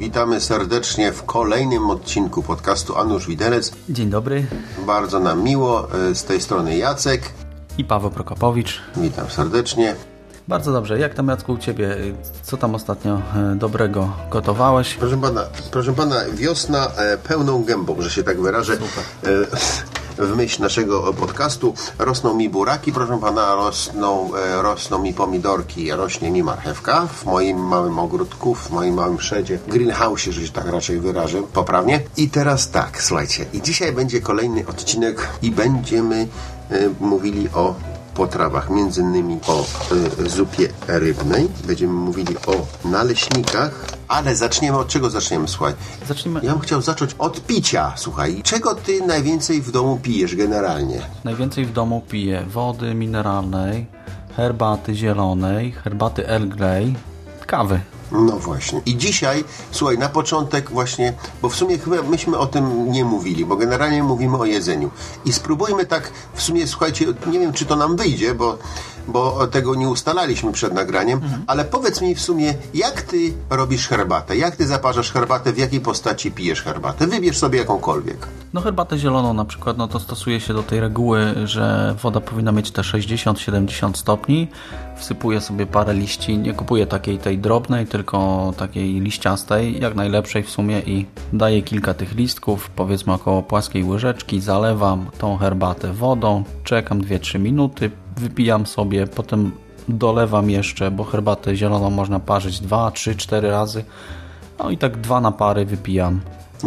Witamy serdecznie w kolejnym odcinku podcastu Anusz Widelec. Dzień dobry. Bardzo nam miło, e, z tej strony Jacek. I Paweł Prokopowicz. Witam serdecznie. Bardzo dobrze. Jak tam Jacku u Ciebie? Co tam ostatnio e, dobrego gotowałeś? Proszę pana, proszę pana wiosna e, pełną gębą, że się tak wyrażę. E, w myśl naszego podcastu rosną mi buraki, proszę pana, rosną, e, rosną mi pomidorki, rośnie mi marchewka w moim małym ogródku, w moim małym szedzie, greenhouse, że się tak raczej wyrażę poprawnie. I teraz tak, słuchajcie, i dzisiaj będzie kolejny odcinek i będziemy e, mówili o potrawach, między innymi o y, zupie rybnej, będziemy mówili o naleśnikach, ale zaczniemy od czego zaczniemy, słuchaj? Zacznijmy. Ja bym chciał zacząć od picia, słuchaj. Czego ty najwięcej w domu pijesz generalnie? Najwięcej w domu piję wody mineralnej, herbaty zielonej, herbaty Earl Grey, kawy. No właśnie. I dzisiaj, słuchaj, na początek właśnie, bo w sumie chyba myśmy o tym nie mówili, bo generalnie mówimy o jedzeniu. I spróbujmy tak, w sumie, słuchajcie, nie wiem, czy to nam wyjdzie, bo, bo tego nie ustalaliśmy przed nagraniem, ale powiedz mi w sumie, jak ty robisz herbatę? Jak ty zaparzasz herbatę? W jakiej postaci pijesz herbatę? Wybierz sobie jakąkolwiek. No herbatę zieloną na przykład, no to stosuje się do tej reguły, że woda powinna mieć te 60-70 stopni. Wsypuję sobie parę liści, nie kupuję takiej tej drobnej, tylko takiej liściastej, jak najlepszej w sumie i daję kilka tych listków, powiedzmy około płaskiej łyżeczki, zalewam tą herbatę wodą, czekam 2-3 minuty, wypijam sobie, potem dolewam jeszcze, bo herbatę zieloną można parzyć 2, 3, 4 razy. No i tak dwa napary wypijam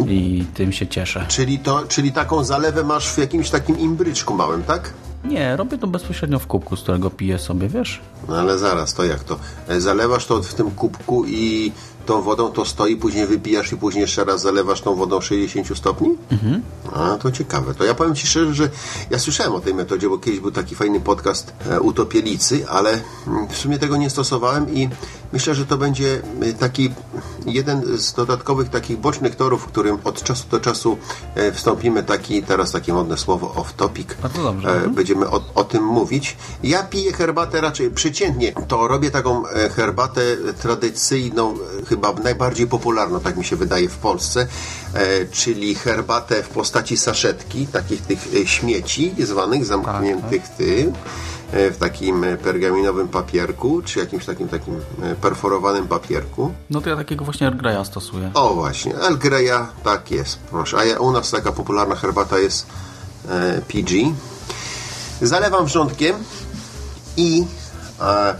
i tym się cieszę. Czyli, to, czyli taką zalewę masz w jakimś takim imbryczku małym, tak? Nie, robię to bezpośrednio w kubku, z którego piję sobie, wiesz? No ale zaraz, to jak to? E, Zalewasz to w tym kubku i tą wodą to stoi, później wypijasz i później jeszcze raz zalewasz tą wodą 60 stopni? Mhm. A, to ciekawe. To ja powiem Ci szczerze, że ja słyszałem o tej metodzie, bo kiedyś był taki fajny podcast e, Utopielicy, ale mm, w sumie tego nie stosowałem i myślę, że to będzie e, taki jeden z dodatkowych takich bocznych torów, w którym od czasu do czasu e, wstąpimy taki, teraz takie modne słowo off topic. E. Będziemy o, o tym mówić. Ja piję herbatę raczej przeciętnie. To robię taką e, herbatę tradycyjną, chyba najbardziej popularną, tak mi się wydaje, w Polsce, czyli herbatę w postaci saszetki, takich tych śmieci zwanych zamkniętych Tak, tym e, w takim e, pergaminowym papierku, czy jakimś takim takim e, perforowanym papierku. No to ja takiego właśnie Earl Greya stosuję. O właśnie, El Greya, tak jest, proszę. A ja, u nas taka popularna herbata jest e, PG. Zalewam wrzątkiem i e,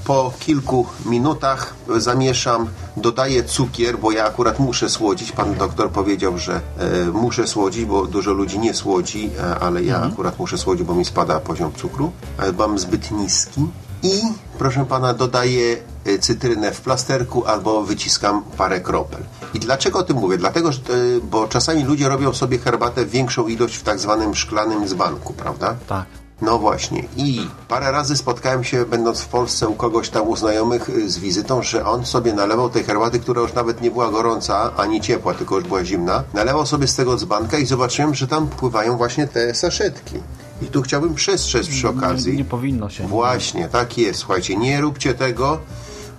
po kilku minutach zamieszam, dodaję cukier, bo ja akurat muszę słodzić. Pan doktor powiedział, że e, muszę słodzić, bo dużo ludzi nie słodzi, e, ale ja akurat muszę słodzić, bo mi spada poziom cukru. E, mam zbyt niski. I proszę pana, dodaję e, cytrynę w plasterku albo wyciskam parę kropel. I dlaczego o tym mówię? Dlatego, że, e, bo czasami ludzie robią sobie herbatę większą ilość w tak zwanym szklanym dzbanku, prawda? Tak. No właśnie. I parę razy spotkałem się, będąc w Polsce u kogoś tam u znajomych y, z wizytą, że on sobie nalewał tej herbaty, która już nawet nie była gorąca, ani ciepła, tylko już była zimna. Nalewał sobie z tego dzbanka i zobaczyłem, że tam pływają właśnie te saszetki. I tu chciałbym przestrzec przy okazji. Nie, nie powinno się. Właśnie, tak jest. Słuchajcie, nie róbcie tego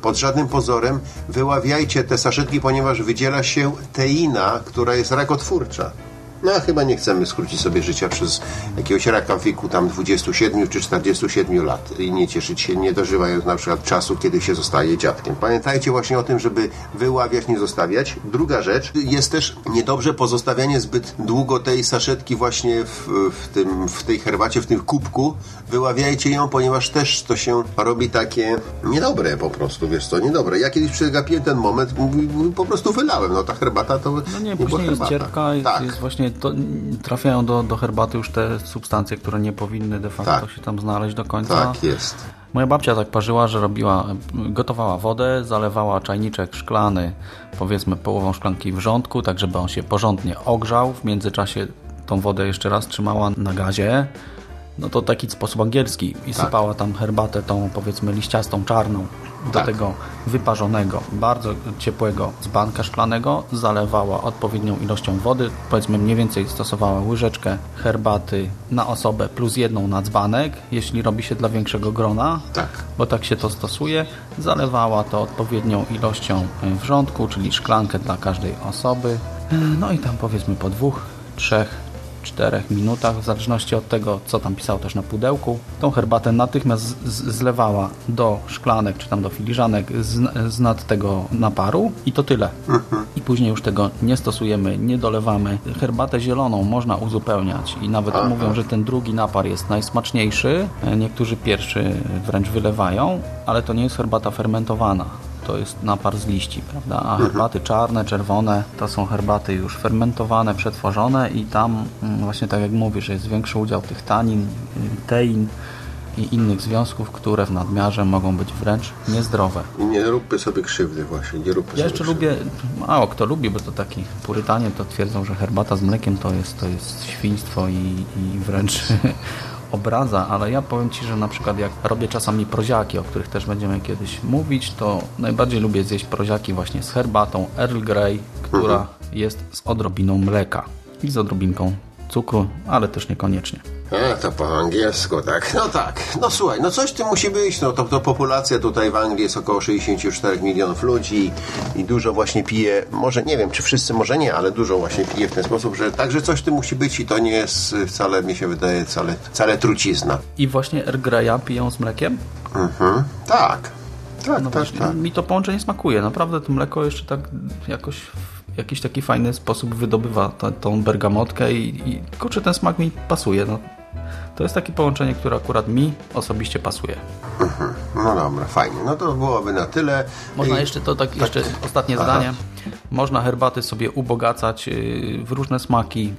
pod żadnym pozorem. Wyławiajcie te saszetki, ponieważ wydziela się teina, która jest rakotwórcza. No a chyba nie chcemy skrócić sobie życia przez jakiegoś raka wieku tam 27 czy 47 lat i nie cieszyć się, nie dożywając na przykład czasu, kiedy się zostaje dziadkiem. Pamiętajcie właśnie o tym, żeby wyławiać, nie zostawiać. Druga rzecz, jest też niedobrze pozostawianie zbyt długo tej saszetki właśnie w, w, tym, w tej herbacie, w tym kubku. Wyławiajcie ją, ponieważ też to się robi takie niedobre po prostu, wiesz co, niedobre. Ja kiedyś przegapiłem ten moment, po prostu wylałem, no ta herbata to No nie, była później jest herbata. cierpka, jest, tak. jest właśnie, to, trafiają do, do herbaty już te substancje, które nie powinny de facto Tak. się tam znaleźć do końca. Tak jest. Moja babcia tak parzyła, że robiła, gotowała wodę, zalewała czajniczek szklany, powiedzmy połową szklanki wrzątku, tak żeby on się porządnie ogrzał. W międzyczasie tą wodę jeszcze raz trzymała na gazie no to taki sposób angielski. I sypała tam herbatę tą powiedzmy liściastą, czarną do Tak. tego wyparzonego, bardzo ciepłego z banka szklanego, zalewała odpowiednią ilością wody, powiedzmy mniej więcej stosowała łyżeczkę herbaty na osobę plus jedną na dzbanek, jeśli robi się dla większego grona, Tak. bo tak się to stosuje, zalewała to odpowiednią ilością y, wrzątku, czyli szklankę dla każdej osoby, Y, no i tam powiedzmy po dwóch, trzech 4 minutach, w zależności od tego, co tam pisał też na pudełku. Tą herbatę natychmiast zlewała do szklanek, czy tam do filiżanek z, z nad tego naparu i to tyle. I później już tego nie stosujemy, nie dolewamy. Herbatę zieloną można uzupełniać i nawet mówią, że ten drugi napar jest najsmaczniejszy. E, Niektórzy pierwszy wręcz wylewają, ale to nie jest herbata fermentowana. To jest napar z liści, prawda? A herbaty czarne, czerwone to są herbaty już fermentowane, przetworzone i tam mm, właśnie tak jak mówisz, jest większy udział tych tanin, y, tein i innych związków, które w nadmiarze mogą być wręcz niezdrowe. I nie róbmy sobie krzywdy właśnie, nie róbmy Ja jeszcze krzywdy. lubię, mało kto lubi, bo to taki purytanie to twierdzą, że herbata z mlekiem to jest, to jest świństwo i, i wręcz obraza, ale ja powiem Ci, że na przykład jak robię czasami proziaki, o których też będziemy kiedyś mówić, to najbardziej lubię zjeść proziaki właśnie z herbatą Earl Grey, która jest z odrobiną mleka i z odrobinką cukru, ale też niekoniecznie. A, to po angielsku, tak. No tak. No słuchaj, no coś tu musi być. No to, to populacja tutaj w Anglii jest około 64 milionów ludzi i dużo właśnie pije, może nie wiem, czy wszyscy, może nie, ale dużo właśnie pije w ten sposób, że także coś tu musi być i to nie jest wcale, mi się wydaje, wcale, wcale trucizna. I właśnie Earl Greya piją z mlekiem? Mhm. Tak. Tak, No tak, właśnie, tak. mi to połączenie smakuje. Naprawdę to mleko jeszcze tak jakoś jakiś taki fajny sposób wydobywa ta, tą bergamotkę i, i kurczę, ten smak mi pasuje. No, to jest takie połączenie, które akurat mi osobiście pasuje. No dobra, fajnie. No to byłoby na tyle. Można I- jeszcze, to tak jeszcze ostatnie Aha. zdanie, można herbaty sobie ubogacać yy, w różne smaki,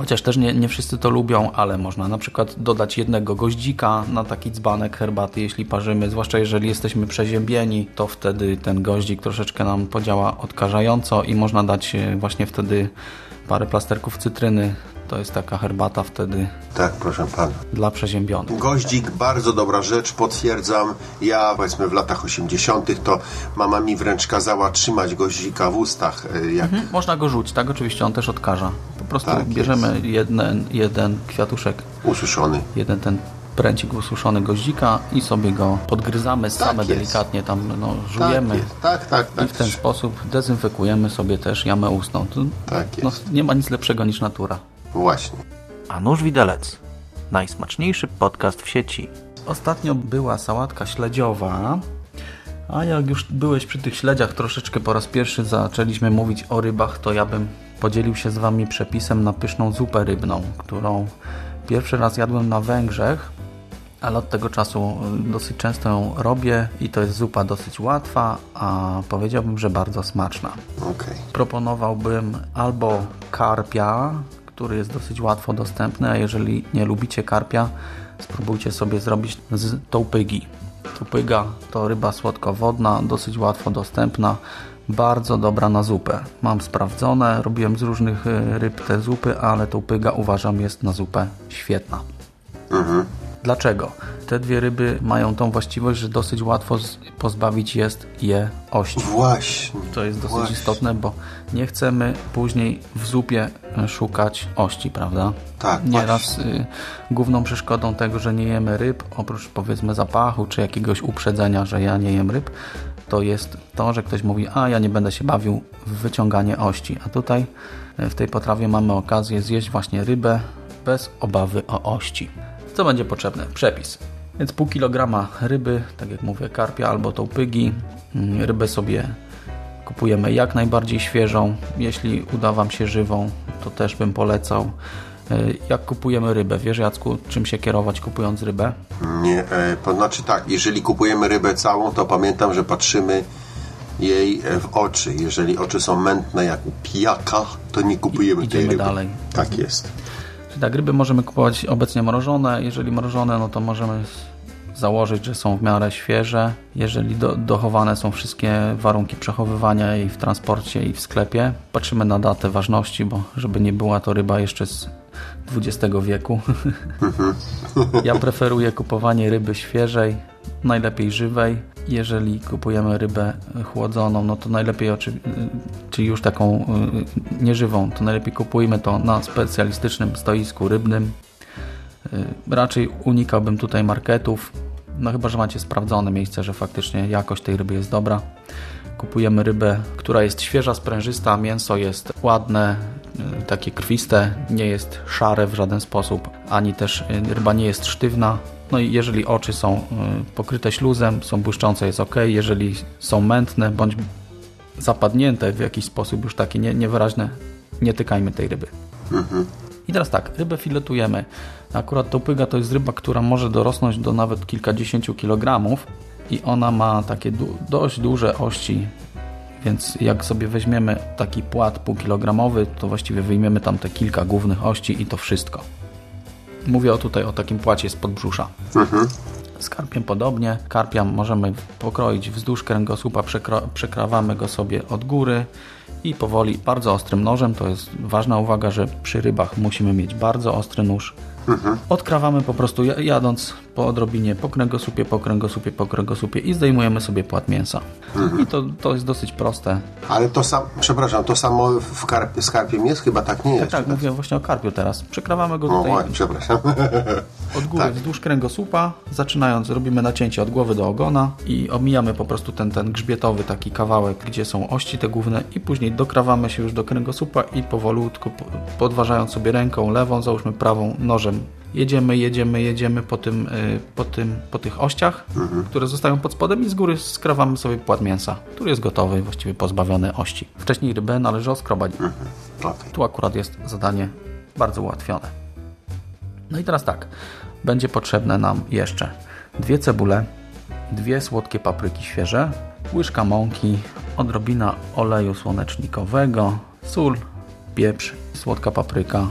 chociaż też nie, nie wszyscy to lubią, ale można na przykład dodać jednego goździka na taki dzbanek herbaty, jeśli parzymy, zwłaszcza jeżeli jesteśmy przeziębieni, to wtedy ten goździk troszeczkę nam podziała odkażająco i można dać yy, właśnie wtedy parę plasterków cytryny. To jest taka herbata wtedy Tak, proszę pana. dla przeziębionych. Goździk, bardzo dobra rzecz, potwierdzam. Ja, powiedzmy, w latach 80., to mama mi wręcz kazała trzymać goździka w ustach. y, Jak... Mhm, Można go rzucić, tak? Oczywiście on też odkaża. Po prostu Tak bierzemy jeden, jeden kwiatuszek Ususzony. jeden ten pręcik ususzony goździka i sobie go podgryzamy same jest. delikatnie tam no, żujemy Tak, jest. tak, tak. i tak. w ten sposób dezynfekujemy sobie też jamę ustną. To, Tak no, jest. nie ma nic lepszego niż natura. Właśnie. A nóż widelec. Najsmaczniejszy podcast w sieci. Ostatnio była sałatka śledziowa, a jak już byłeś przy tych śledziach troszeczkę po raz pierwszy zaczęliśmy mówić o rybach, to ja bym podzielił się z Wami przepisem na pyszną zupę rybną, którą pierwszy raz jadłem na Węgrzech, ale od tego czasu y, dosyć często ją robię i to jest zupa dosyć łatwa, a powiedziałbym, że bardzo smaczna Okej. proponowałbym albo karpia, który jest dosyć łatwo dostępny, a jeżeli nie lubicie karpia, spróbujcie sobie zrobić z tołpygi. Tołpyga to ryba słodkowodna, dosyć łatwo dostępna, bardzo dobra na zupę. Mam sprawdzone, robiłem z różnych y, ryb te zupy, ale tołpyga uważam jest na zupę świetna. Dlaczego? Te dwie ryby mają tą właściwość, że dosyć łatwo pozbawić jest je ości. Właśnie. To jest dosyć Właśnie. istotne, bo nie chcemy później w zupie e, szukać ości, prawda? Tak, Nieraz y, główną przeszkodą tego, że nie jemy ryb, oprócz powiedzmy zapachu czy jakiegoś uprzedzenia, że ja nie jem ryb, to jest to, że ktoś mówi, a ja nie będę się bawił w wyciąganie ości. A tutaj e, w tej potrawie mamy okazję zjeść właśnie rybę bez obawy o ości. Co będzie potrzebne? Przepis. Więc pół kilograma ryby, tak jak mówię, karpia albo tołpygi. Mm, Rybę sobie kupujemy jak najbardziej świeżą. Jeśli uda Wam się żywą, to też bym polecał. E, Jak kupujemy rybę? Wiesz Jacku, czym się kierować kupując rybę? Nie, e, to znaczy tak, jeżeli kupujemy rybę całą, to pamiętam, że patrzymy jej e, w oczy. Jeżeli oczy są mętne jak u pijaka, to nie kupujemy I- tej idziemy ryby. dalej. Tak jest. Czyli tak, ryby możemy kupować obecnie mrożone. Jeżeli mrożone, no to możemy założyć, że są w miarę świeże. Jeżeli do, dochowane są wszystkie warunki przechowywania jej w transporcie i w sklepie, patrzymy na datę ważności, bo żeby nie była to ryba jeszcze z XX wieku. ja preferuję kupowanie ryby świeżej, najlepiej żywej. Jeżeli kupujemy rybę chłodzoną, no to najlepiej, czy już taką y, nieżywą, to najlepiej kupujmy to na specjalistycznym stoisku rybnym. Y, raczej unikałbym tutaj marketów, no chyba, że macie sprawdzone miejsce, że faktycznie jakość tej ryby jest dobra. Kupujemy rybę, która jest świeża, sprężysta, mięso jest ładne, y, takie krwiste, nie jest szare w żaden sposób, ani też ryba nie jest sztywna. No i jeżeli oczy są pokryte śluzem, są błyszczące, jest ok. Jeżeli są mętne bądź zapadnięte w jakiś sposób, już takie nie, niewyraźne, nie tykajmy tej ryby. Mhm. I teraz tak, rybę filetujemy. Akurat topyga to jest ryba, która może dorosnąć do nawet kilkadziesięciu kilogramów i ona ma takie du dość duże ości, więc jak sobie weźmiemy taki płat półkilogramowy, to właściwie wyjmiemy tam te kilka głównych ości i to wszystko. Mówię tutaj o takim płacie z podbrzusza. Mhm. Z karpiem podobnie. Karpia możemy pokroić wzdłuż kręgosłupa, przekrawamy go sobie od góry i powoli bardzo ostrym nożem, to jest ważna uwaga, że przy rybach musimy mieć bardzo ostry nóż, Mhm. Odkrawamy po prostu jadąc po odrobinie po kręgosłupie, po kręgosłupie, po kręgosłupie i zdejmujemy sobie płat mięsa. Mhm. I to, to jest dosyć proste. Ale to sam, przepraszam, to samo w karpie, z karpiem jest? Chyba tak nie jest. Tak, tak, mówię właśnie o karpiu teraz. Przekrawamy go tutaj. O, przepraszam. Od góry tak. wzdłuż kręgosłupa, zaczynając robimy nacięcie od głowy do ogona i omijamy po prostu ten, ten grzbietowy taki kawałek, gdzie są ości te główne i później dokrawamy się już do kręgosłupa i powolutku podważając sobie ręką lewą, załóżmy prawą nożem jedziemy, jedziemy, jedziemy po, tym, y, po, tym, po tych ościach, mhm. które zostają pod spodem i z góry skrawamy sobie płat mięsa, który jest gotowy, właściwie pozbawiony ości. Wcześniej rybę należy oskrobać. Mhm. Okay. Tu akurat jest zadanie bardzo ułatwione. No i teraz tak, będzie potrzebne nam jeszcze dwie cebule, dwie słodkie papryki świeże, łyżka mąki, odrobina oleju słonecznikowego, sól, pieprz, słodka papryka,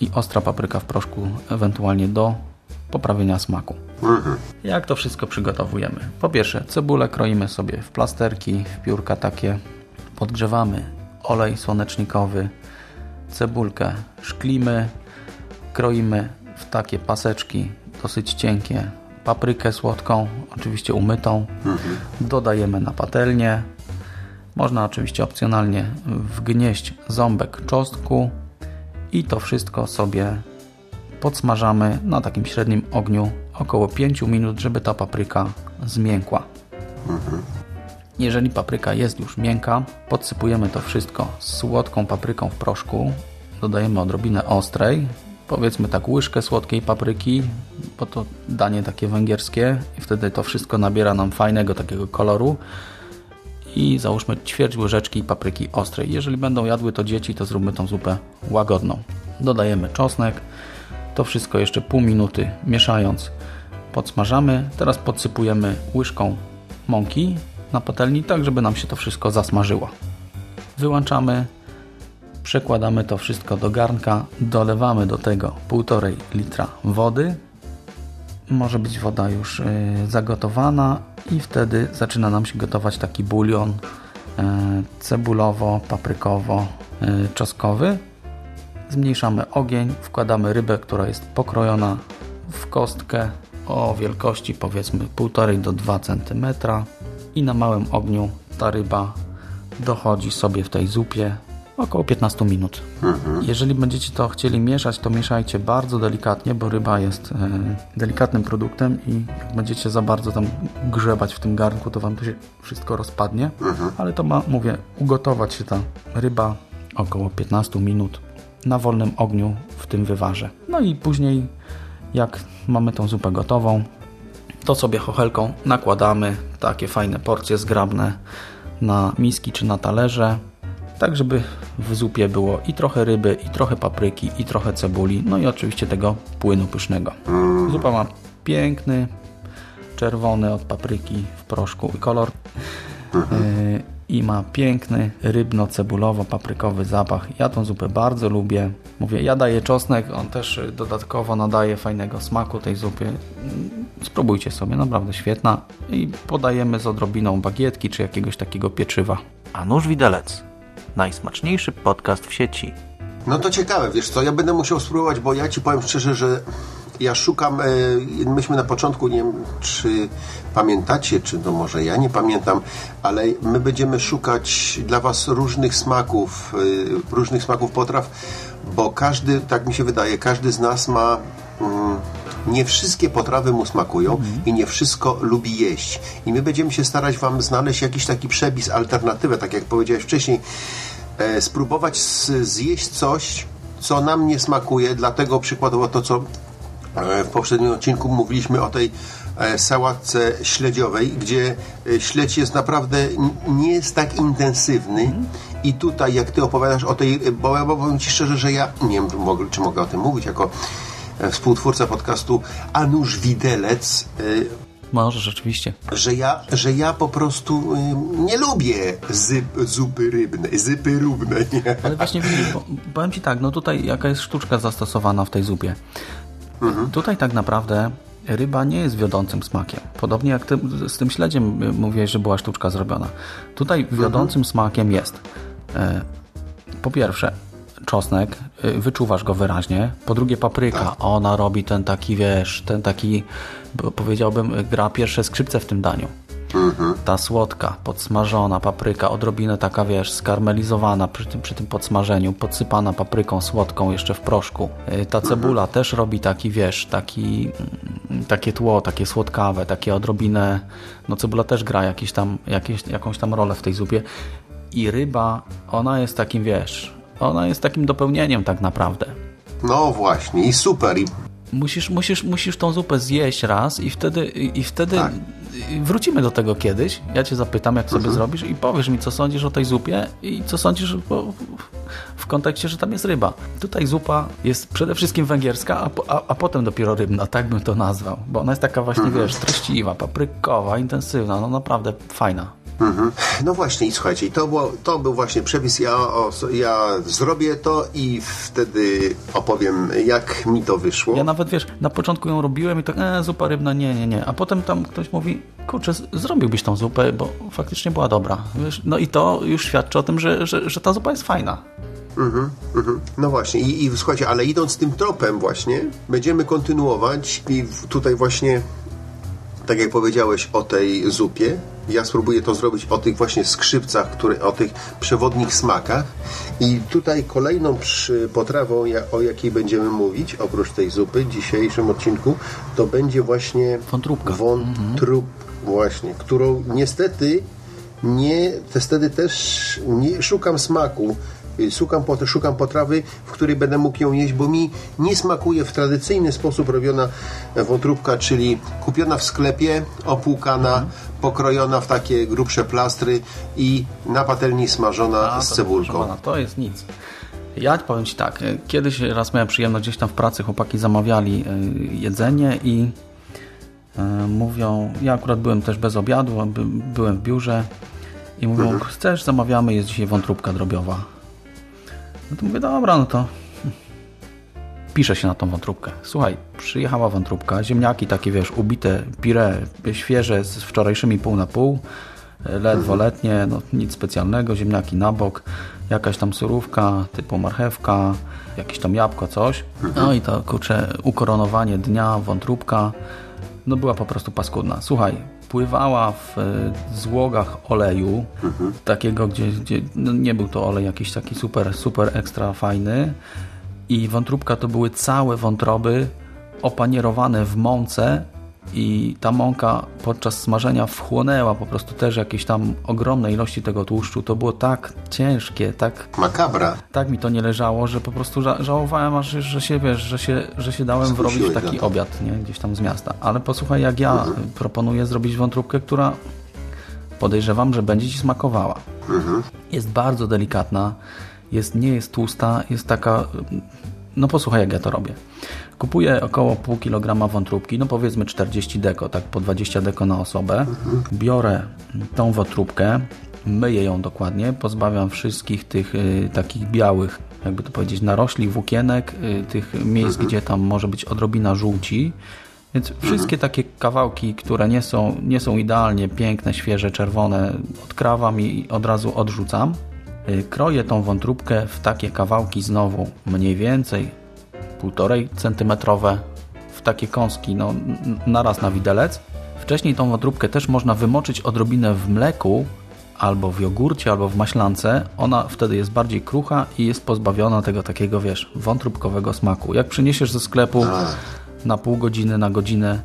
i ostra papryka w proszku, ewentualnie do poprawienia smaku. Mhm. Jak to wszystko przygotowujemy? Po pierwsze, cebulę kroimy sobie w plasterki, w piórka takie. Podgrzewamy olej słonecznikowy, cebulkę szklimy, kroimy w takie paseczki dosyć cienkie, paprykę słodką, oczywiście umytą, mhm. dodajemy na patelnię. Można oczywiście opcjonalnie wgnieść ząbek czosnku, i to wszystko sobie podsmażamy na takim średnim ogniu około 5 minut, żeby ta papryka zmiękła. Jeżeli papryka jest już miękka, podsypujemy to wszystko słodką papryką w proszku, dodajemy odrobinę ostrej, powiedzmy tak łyżkę słodkiej papryki, bo to danie takie węgierskie i wtedy to wszystko nabiera nam fajnego takiego koloru i załóżmy ćwierć łyżeczki papryki ostrej. Jeżeli będą jadły to dzieci, to zróbmy tą zupę łagodną. Dodajemy czosnek, to wszystko jeszcze pół minuty mieszając podsmażamy. Teraz podsypujemy łyżką mąki na patelni, tak żeby nam się to wszystko zasmażyło. Wyłączamy, przekładamy to wszystko do garnka, dolewamy do tego 1,5 litra wody. Może być woda już y, zagotowana i wtedy zaczyna nam się gotować taki bulion e, cebulowo-paprykowo-czosnkowy. E, Zmniejszamy ogień, wkładamy rybę, która jest pokrojona w kostkę o wielkości powiedzmy 1,5 do 2 cm i na małym ogniu ta ryba dochodzi sobie w tej zupie około 15 minut. Mhm. Jeżeli będziecie to chcieli mieszać, to mieszajcie bardzo delikatnie, bo ryba jest e, delikatnym produktem i jak będziecie za bardzo tam grzebać w tym garnku, to Wam to się wszystko rozpadnie. Mhm. Ale to ma, mówię, ugotować się ta ryba około 15 minut na wolnym ogniu w tym wywarze. No i później, jak mamy tą zupę gotową, to sobie chochelką nakładamy takie fajne porcje zgrabne na miski czy na talerze tak żeby w zupie było i trochę ryby, i trochę papryki, i trochę cebuli, no i oczywiście tego płynu pysznego. Zupa ma piękny, czerwony od papryki w proszku kolor yy, i ma piękny rybno-cebulowo-paprykowy zapach. Ja tą zupę bardzo lubię. Mówię, ja daję czosnek, on też dodatkowo nadaje fajnego smaku tej zupie. Spróbujcie sobie, naprawdę świetna. I podajemy z odrobiną bagietki czy jakiegoś takiego pieczywa. A nóż widelec najsmaczniejszy podcast w sieci. No to ciekawe, wiesz co, ja będę musiał spróbować, bo ja ci powiem szczerze, że ja szukam, e, myśmy na początku, nie wiem, czy pamiętacie, czy no może ja nie pamiętam, ale my będziemy szukać dla was różnych smaków, e, różnych smaków potraw, bo każdy, tak mi się wydaje, każdy z nas ma mm, nie wszystkie potrawy mu smakują i nie wszystko lubi jeść. I my będziemy się starać wam znaleźć jakiś taki przepis, alternatywę, tak jak powiedziałeś wcześniej, e, spróbować z, zjeść coś, co nam nie smakuje, dlatego przykładowo to, co w poprzednim odcinku mówiliśmy o tej e, sałatce śledziowej, gdzie e, śledź jest naprawdę nie jest tak intensywny i tutaj jak ty opowiadasz o tej, bo ja powiem ci szczerze, że ja nie wiem, czy mogę o tym mówić jako e, współtwórca podcastu Anusz Widelec, e, Może rzeczywiście. że ja, że ja po prostu y, nie lubię zyp, zupy rybnej, zypy rybne, nie? Ale właśnie widzisz, bo, powiem Ci tak, no tutaj jaka jest sztuczka zastosowana w tej zupie. Tutaj tak naprawdę ryba nie jest wiodącym smakiem. Podobnie jak ty, z tym śledziem y, mówiłeś, że była sztuczka zrobiona. Tutaj wiodącym smakiem jest e, po pierwsze czosnek, y, wyczuwasz go wyraźnie. Po drugie papryka, ona robi ten taki, wiesz, ten taki, powiedziałbym, gra pierwsze skrzypce w tym daniu. Ta słodka, podsmażona papryka, odrobinę taka, wiesz, skarmelizowana przy tym, przy tym podsmażeniu, podsypana papryką słodką jeszcze w proszku. Y, Ta cebula też robi taki, wiesz, taki, mm, takie tło, takie słodkawe, takie odrobinę, no cebula też gra jakieś tam, jakieś, jakąś tam rolę w tej zupie. I ryba, ona jest takim, wiesz, ona jest takim dopełnieniem tak naprawdę. No właśnie, i super. I Musisz, musisz, musisz tą zupę zjeść raz i wtedy, i i wtedy Tak. wrócimy do tego kiedyś. Ja cię zapytam, jak sobie zrobisz i powiesz mi, co sądzisz o tej zupie i co sądzisz w kontekście, że tam jest ryba. Tutaj zupa jest przede wszystkim węgierska, a, a, a potem dopiero rybna, tak bym to nazwał. Bo ona jest taka właśnie, wiesz, treściwa, paprykowa, intensywna, no naprawdę fajna. No właśnie, i słuchajcie, to, było, to był właśnie przepis. Ja, o, ja zrobię to i wtedy opowiem, jak mi to wyszło. Ja nawet, wiesz, na początku ją robiłem i tak, e, zupa rybna, nie, nie, nie. A potem tam ktoś mówi, kurczę, zrobiłbyś tą zupę, bo faktycznie była dobra. Wiesz, no i to już świadczy o tym, że, że, że ta zupa jest fajna. Mhm. No właśnie, i, i słuchajcie, ale idąc tym tropem właśnie, będziemy kontynuować i tutaj właśnie, tak jak powiedziałeś o tej zupie, ja spróbuję to zrobić o tych właśnie skrzypcach, które, o tych przewodnich smakach i tutaj kolejną potrawą, o jakiej będziemy mówić, oprócz tej zupy w dzisiejszym odcinku, to będzie właśnie Wątróbka. wątrób, właśnie, którą niestety nie, wtedy też nie szukam smaku. Y, Szukam, szukam potrawy, w której będę mógł ją jeść, bo mi nie smakuje w tradycyjny sposób robiona wątróbka, czyli kupiona w sklepie, opłukana, pokrojona w takie grubsze plastry i na patelni smażona A, z cebulką. pana, To jest nic. Ja powiem Ci tak, e, kiedyś raz miałem przyjemność gdzieś tam w pracy, chłopaki zamawiali e, jedzenie i e, mówią, ja akurat byłem też bez obiadu, byłem w biurze i mówią, Mhm. chcesz, zamawiamy, jest dzisiaj wątróbka drobiowa. No to mówię, dobra, no to pisze się na tą wątróbkę. Słuchaj, przyjechała wątróbka, ziemniaki takie, wiesz, ubite, pire, świeże, z wczorajszymi pół na pół, ledwo letnie, no nic specjalnego, ziemniaki na bok, jakaś tam surówka, typu marchewka, jakieś tam jabłko, coś. No i to, kurczę, ukoronowanie dnia, wątróbka, no była po prostu paskudna. Słuchaj, pływała w e, złogach oleju, takiego, gdzie, gdzie no nie był to olej jakiś taki super, super ekstra fajny. I wątróbka to były całe wątroby opanierowane w mące i ta mąka podczas smażenia wchłonęła po prostu też jakieś tam ogromne ilości tego tłuszczu. To było tak ciężkie, tak Makabra. tak mi to nie leżało, że po prostu ża żałowałem aż, że się, wiesz, że się, że się dałem Skusiłeś wrobić taki obiad, nie? Gdzieś tam z miasta. Ale posłuchaj, jak ja Mhm. proponuję zrobić wątróbkę, która podejrzewam, że będzie Ci smakowała. Mhm. Jest bardzo delikatna, jest, nie jest tłusta, jest taka... No posłuchaj, jak ja to robię. Kupuję około pół kilograma wątróbki, no powiedzmy 40 deko, tak po 20 deko na osobę. Biorę tą wątróbkę, myję ją dokładnie, pozbawiam wszystkich tych y, takich białych, jakby to powiedzieć, narośli, włókienek, y, tych miejsc, gdzie tam może być odrobina żółci. Więc wszystkie takie kawałki, które nie są, nie są idealnie piękne, świeże, czerwone, odkrawam i od razu odrzucam. Y, Kroję tą wątróbkę w takie kawałki znowu mniej więcej 1,5 centymetrowe w takie kąski no, naraz na widelec. Wcześniej tą wątróbkę też można wymoczyć odrobinę w mleku albo w jogurcie, albo w maślance. Ona wtedy jest bardziej krucha i jest pozbawiona tego takiego, wiesz, wątróbkowego smaku. Jak przyniesiesz ze sklepu na pół godziny, na godzinę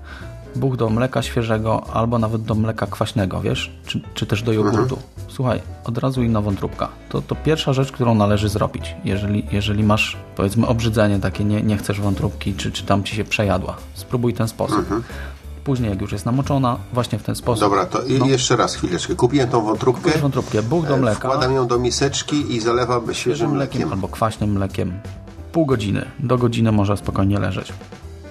buch do mleka świeżego albo nawet do mleka kwaśnego, wiesz, czy, czy też do jogurtu. Słuchaj, od razu inna wątróbka. To, to pierwsza rzecz, którą należy zrobić, jeżeli, jeżeli masz, powiedzmy, obrzydzenie takie, nie, nie chcesz wątróbki, czy, czy tam ci się przejadła. Spróbuj ten sposób. Później, jak już jest namoczona, właśnie w ten sposób. Dobra, to i No. jeszcze raz chwileczkę. Kupiłem tą wątróbkę. Wątróbkę, buch do e, mleka. Wkładam ją do miseczki i zalewam świeżym mlekiem mlekiem. albo kwaśnym mlekiem. Pół godziny, do godziny może spokojnie leżeć.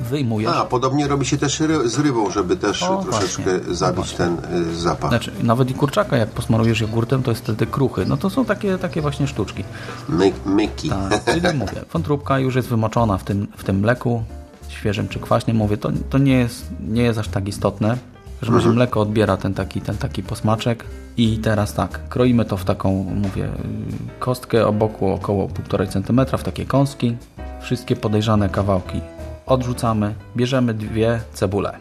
Wyjmujesz. A, podobnie robi się też ry z rybą, żeby też O, troszeczkę właśnie. zabić ten y, zapach. Znaczy, nawet i kurczaka, jak posmarujesz jogurtem, to jest wtedy kruchy. No to są takie, takie właśnie sztuczki. My, myki. Tak, czyli mówię, wątróbka już jest wymoczona w tym, w tym mleku, świeżym czy kwaśnym. Mówię, to, to nie, jest, nie jest aż tak istotne, że Mhm. mleko odbiera ten taki, ten taki posmaczek. I teraz tak, kroimy to w taką, mówię, kostkę o boku około 1,5 cm, w takie kąski. Wszystkie podejrzane kawałki odrzucamy, bierzemy dwie cebule.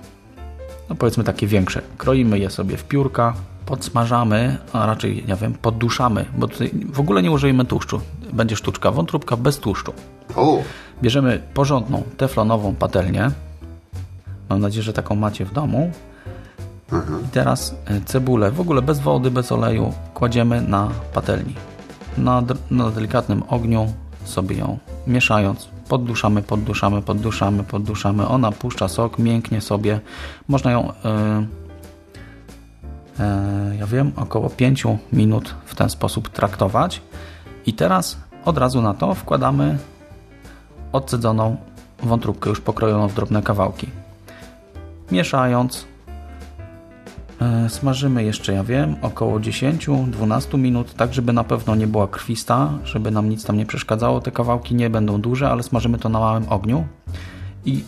No powiedzmy takie większe. Kroimy je sobie w piórka, podsmażamy, a raczej, nie wiem, podduszamy, bo tutaj w ogóle nie użyjemy tłuszczu. Będzie sztuczka wątróbka bez tłuszczu. Bierzemy porządną teflonową patelnię. Mam nadzieję, że taką macie w domu. I teraz e, cebulę, w ogóle bez wody, bez oleju, kładziemy na patelni. Na, na delikatnym ogniu sobie ją mieszając, podduszamy, podduszamy, podduszamy, podduszamy. Ona puszcza sok, mięknie sobie. Można ją, e, e, ja wiem, około 5 minut w ten sposób traktować. I teraz od razu na to wkładamy odcedzoną wątróbkę już pokrojoną w drobne kawałki. Mieszając smażymy jeszcze, ja wiem, około 10-12 minut, tak żeby na pewno nie była krwista, żeby nam nic tam nie przeszkadzało. Te kawałki nie będą duże, ale smażymy to na małym ogniu. I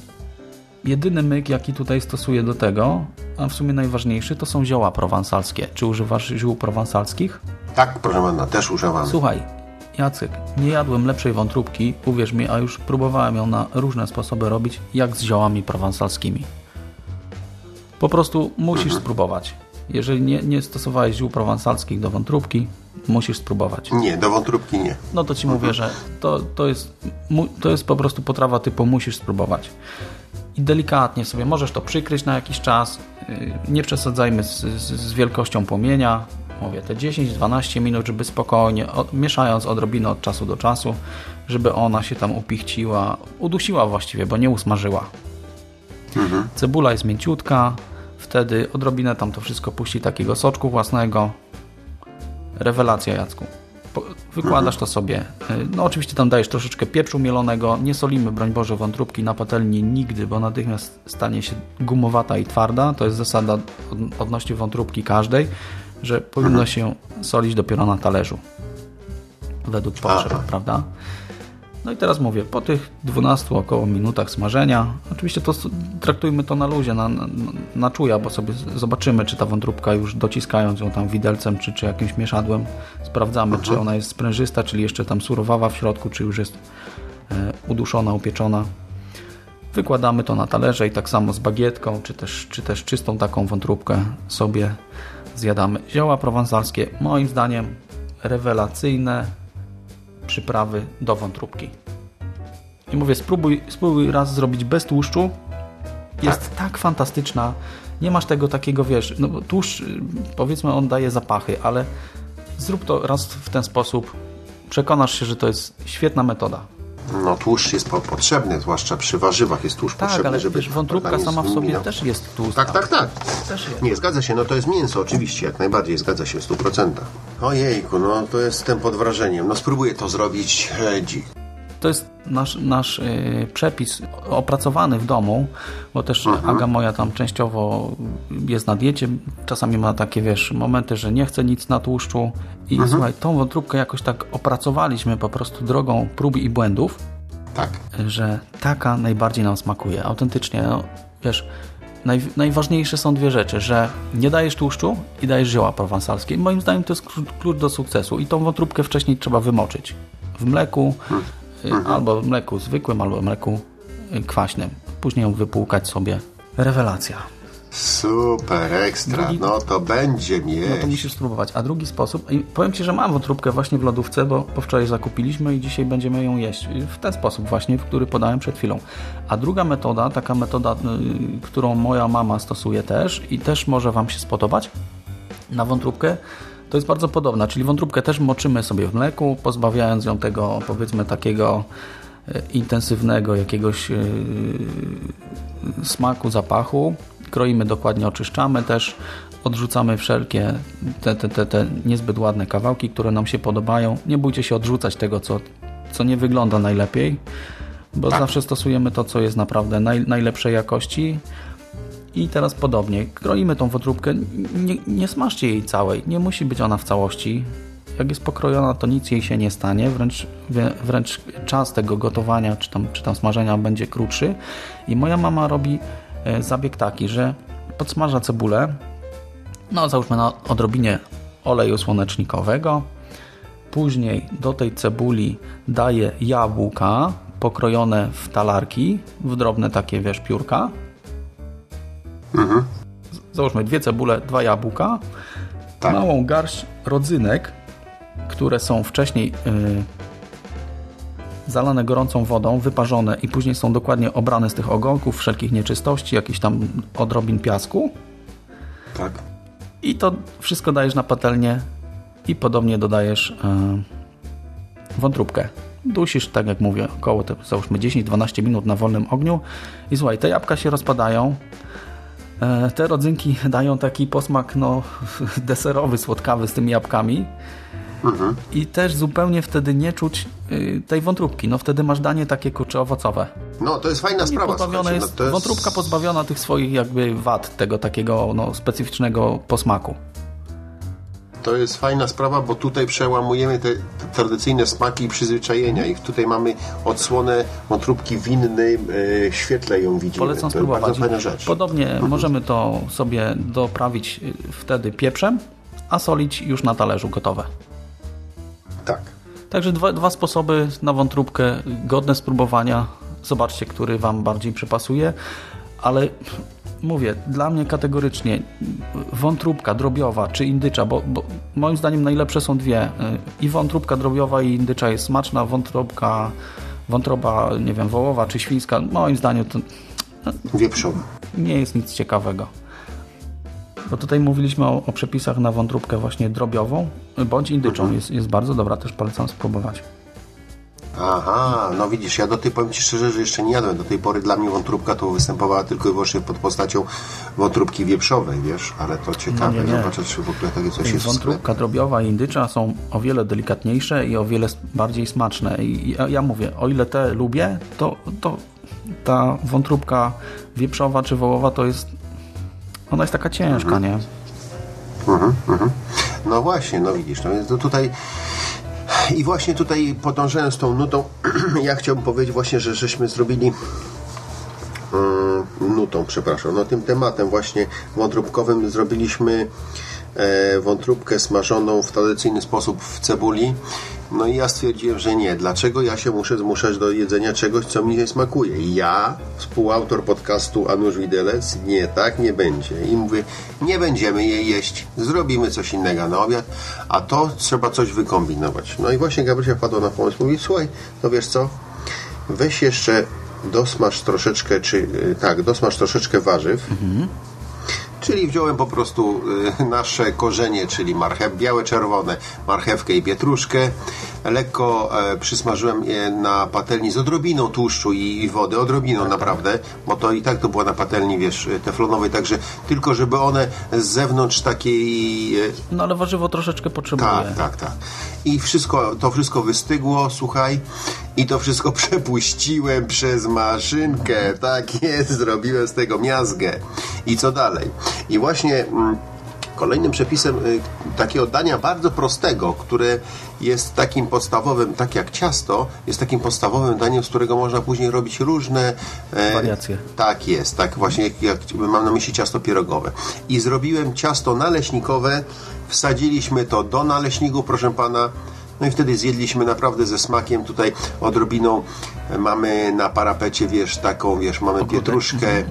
jedyny myk, jaki tutaj stosuję do tego, a w sumie najważniejszy, to są zioła prowansalskie. Czy używasz ziół prowansalskich? tak, proszę pana, też używamy. Słuchaj, Jacek, nie jadłem lepszej wątróbki, uwierz mi, a już próbowałem ją na różne sposoby robić, jak z ziołami prowansalskimi. Po prostu musisz spróbować. Jeżeli nie, nie stosowałeś ziół prowansalskich do wątróbki, musisz spróbować. Nie, do wątróbki nie. No to ci mówię, że to, to, jest, to jest po prostu potrawa typu musisz spróbować. I delikatnie sobie możesz to przykryć na jakiś czas. Yy, Nie przesadzajmy z, z, z wielkością płomienia. Mówię, te 10-12 minut, żeby spokojnie, od, mieszając odrobinę od czasu do czasu, żeby ona się tam upichciła, udusiła właściwie, bo nie usmażyła. Cebula jest mięciutka, wtedy odrobinę tam to wszystko puści takiego soczku własnego. Rewelacja, Jacku. Wykładasz to sobie. y, No oczywiście tam dajesz troszeczkę pieprzu mielonego. Nie solimy, broń Boże, wątróbki na patelni nigdy, bo natychmiast stanie się gumowata i twarda. To jest zasada od- odnośnie wątróbki każdej, że powinno się solić dopiero na talerzu. Według potrzeb, Aha. prawda? No i teraz mówię, po tych 12 około minutach smażenia, oczywiście to traktujmy to na luzie, na, na, na czuja, bo sobie zobaczymy, czy ta wątróbka już dociskając ją tam widelcem, czy, czy jakimś mieszadłem, sprawdzamy, czy ona jest sprężysta, czyli jeszcze tam surowawa w środku, czy już jest e, uduszona, upieczona. Wykładamy to na talerze i tak samo z bagietką, czy też, czy też czystą taką wątróbkę sobie zjadamy. Zioła prowansalskie, moim zdaniem, rewelacyjne przyprawy do wątróbki. I mówię, spróbuj, spróbuj raz zrobić bez tłuszczu. Jest tak. fantastyczna. Nie masz tego takiego, wiesz, no bo tłuszcz, y, powiedzmy, on daje zapachy, ale zrób to raz w ten sposób. Przekonasz się, że to jest świetna metoda. No tłuszcz jest po potrzebny, zwłaszcza przy warzywach jest tłuszcz Tak, potrzebny, ale żeby wiesz, wątróbka sama w sobie minął. też jest tłusta. Tak, tak, tak. Nie, zgadza się, no to jest mięso, oczywiście, jak najbardziej, zgadza się w 100%. Ojejku, no to jestem pod wrażeniem. No spróbuję to zrobić e, dzi. To jest nasz, nasz y, przepis opracowany w domu, bo też Aga moja tam częściowo jest na diecie. Czasami ma takie, wiesz, momenty, że nie chce nic na tłuszczu. I słuchaj, tą wątróbkę jakoś tak opracowaliśmy po prostu drogą prób i błędów, Tak. że taka najbardziej nam smakuje. Autentycznie, no, wiesz, naj, najważniejsze są dwie rzeczy, że nie dajesz tłuszczu i dajesz zioła prowansalskie. Moim zdaniem to jest klucz do sukcesu i tą wątróbkę wcześniej trzeba wymoczyć w mleku, y, albo w mleku zwykłym, albo w mleku y, kwaśnym. Później ją wypłukać sobie. Rewelacja. Super, ekstra. Drugi- No to będzie mieć. No to musisz spróbować. A drugi sposób, i powiem Ci, że mam wątróbkę właśnie w lodówce, bo po wczoraj zakupiliśmy i dzisiaj będziemy ją jeść. W ten sposób właśnie, w który podałem przed chwilą. A druga metoda, taka metoda, y, którą moja mama stosuje też i też może Wam się spodobać na wątróbkę, to jest bardzo podobna, czyli wątróbkę też moczymy sobie w mleku, pozbawiając ją tego powiedzmy takiego y, intensywnego jakiegoś y, smaku, zapachu. Kroimy dokładnie, oczyszczamy też, odrzucamy wszelkie te, te, te, te niezbyt ładne kawałki, które nam się podobają. Nie bójcie się odrzucać tego, co, co nie wygląda najlepiej, bo zawsze stosujemy to, co jest naprawdę naj, najlepszej jakości. I teraz podobnie, kroimy tą wątróbkę, nie, nie smażcie jej całej, nie musi być ona w całości. Jak jest pokrojona, to nic jej się nie stanie, wręcz, wrę- wręcz czas tego gotowania czy tam, czy tam smażenia będzie krótszy. I moja mama robi e, zabieg taki, że podsmaża cebulę, no załóżmy na odrobinie oleju słonecznikowego, później do tej cebuli daje jabłka pokrojone w talarki, w drobne takie, wiesz, piórka. Załóżmy dwie cebule, dwa jabłka, Tak. małą garść rodzynek, które są wcześniej y, zalane gorącą wodą, wyparzone i później są dokładnie obrane z tych ogonków, wszelkich nieczystości, jakichś tam odrobin piasku. Tak. I to wszystko dajesz na patelnię i podobnie dodajesz y, wątróbkę. Dusisz, tak jak mówię, około te, załóżmy 10-12 minut na wolnym ogniu i słuchaj, te jabłka się rozpadają, Te rodzynki dają taki posmak no, deserowy, słodkawy z tymi jabłkami. I też zupełnie wtedy nie czuć y, tej wątróbki. No wtedy masz danie takie kurcze owocowe. No to jest fajna sprawa. pozbawione słuchajcie, jest, no, jest... Wątróbka pozbawiona tych swoich jakby wad, tego takiego no, specyficznego posmaku. To jest fajna sprawa, bo tutaj przełamujemy te, te tradycyjne smaki i przyzwyczajenia. I tutaj mamy odsłonę wątróbki w innym e, świetle ją widzimy. Polecam to spróbować. bardzo fajna rzecz. Podobnie możemy to sobie doprawić y, wtedy pieprzem, a solić już na talerzu gotowe. Tak. Także dwa, dwa sposoby na wątróbkę godne spróbowania. Zobaczcie, który Wam bardziej przypasuje. Ale mówię, dla mnie kategorycznie wątróbka drobiowa czy indycza, bo, bo moim zdaniem najlepsze są dwie. I wątróbka drobiowa i indycza jest smaczna. Wątróbka, wątroba, nie wiem, wołowa czy świńska, moim zdaniem to Wieprzowa. nie jest nic ciekawego. Bo tutaj mówiliśmy o, o przepisach na wątróbkę właśnie drobiową bądź indyczą. Jest, jest bardzo dobra, też polecam spróbować. Aha, no widzisz, ja do tej, powiem Ci szczerze, że jeszcze nie jadłem. Do tej pory dla mnie wątróbka to występowała tylko i wyłącznie pod postacią wątróbki wieprzowej, wiesz? Ale to ciekawe, No nie, nie. zobaczę, czy w ogóle takie coś jest. Wątróbka drobiowa i indycza są o wiele delikatniejsze i o wiele bardziej smaczne. I ja, ja mówię, o ile te lubię, to, to ta wątróbka wieprzowa czy wołowa to jest ona jest taka ciężka, nie? No właśnie, no widzisz, no więc tutaj i właśnie tutaj podążając tą nutą, ja chciałbym powiedzieć właśnie, że żeśmy zrobili mm, nutą, przepraszam, no tym tematem właśnie wątróbkowym zrobiliśmy e, wątróbkę smażoną w tradycyjny sposób w cebuli. No i ja stwierdziłem, że nie. Dlaczego ja się muszę zmuszać do jedzenia czegoś, co mi nie smakuje? Ja, współautor podcastu Anusz Widelec, nie, tak nie będzie. I mówię, nie będziemy jej jeść, zrobimy coś innego na obiad, a to trzeba coś wykombinować. No i właśnie Gabrysia wpadła na pomysł, mówi, słuchaj, to wiesz co, weź jeszcze dosmaż troszeczkę, czy y, tak, dosmaż troszeczkę warzyw. Czyli wziąłem po prostu y, nasze korzenie, czyli marchew, białe, czerwone, marchewkę i pietruszkę. Lekko e, przysmażyłem je na patelni z odrobiną tłuszczu i, wody, odrobiną naprawdę, bo to i tak to było na patelni, wiesz, teflonowej, także tylko żeby one z zewnątrz takiej e, No ale warzywo troszeczkę potrzebuje. tak, tak, tak. I wszystko, to wszystko wystygło, słuchaj, i to wszystko przepuściłem przez maszynkę. Tak jest, zrobiłem z tego miazgę. I co dalej? I właśnie mm, Kolejnym przepisem y, takiego dania bardzo prostego, które jest takim podstawowym, tak jak ciasto, jest takim podstawowym daniem, z którego można później robić różne e, Wariacje. Tak jest, tak właśnie jak, jak mam na myśli ciasto pierogowe. I zrobiłem ciasto naleśnikowe, wsadziliśmy to do naleśniku, proszę pana. No i wtedy zjedliśmy naprawdę ze smakiem. Tutaj odrobiną e, mamy na parapecie, wiesz, taką, wiesz, mamy pietruszkę, em,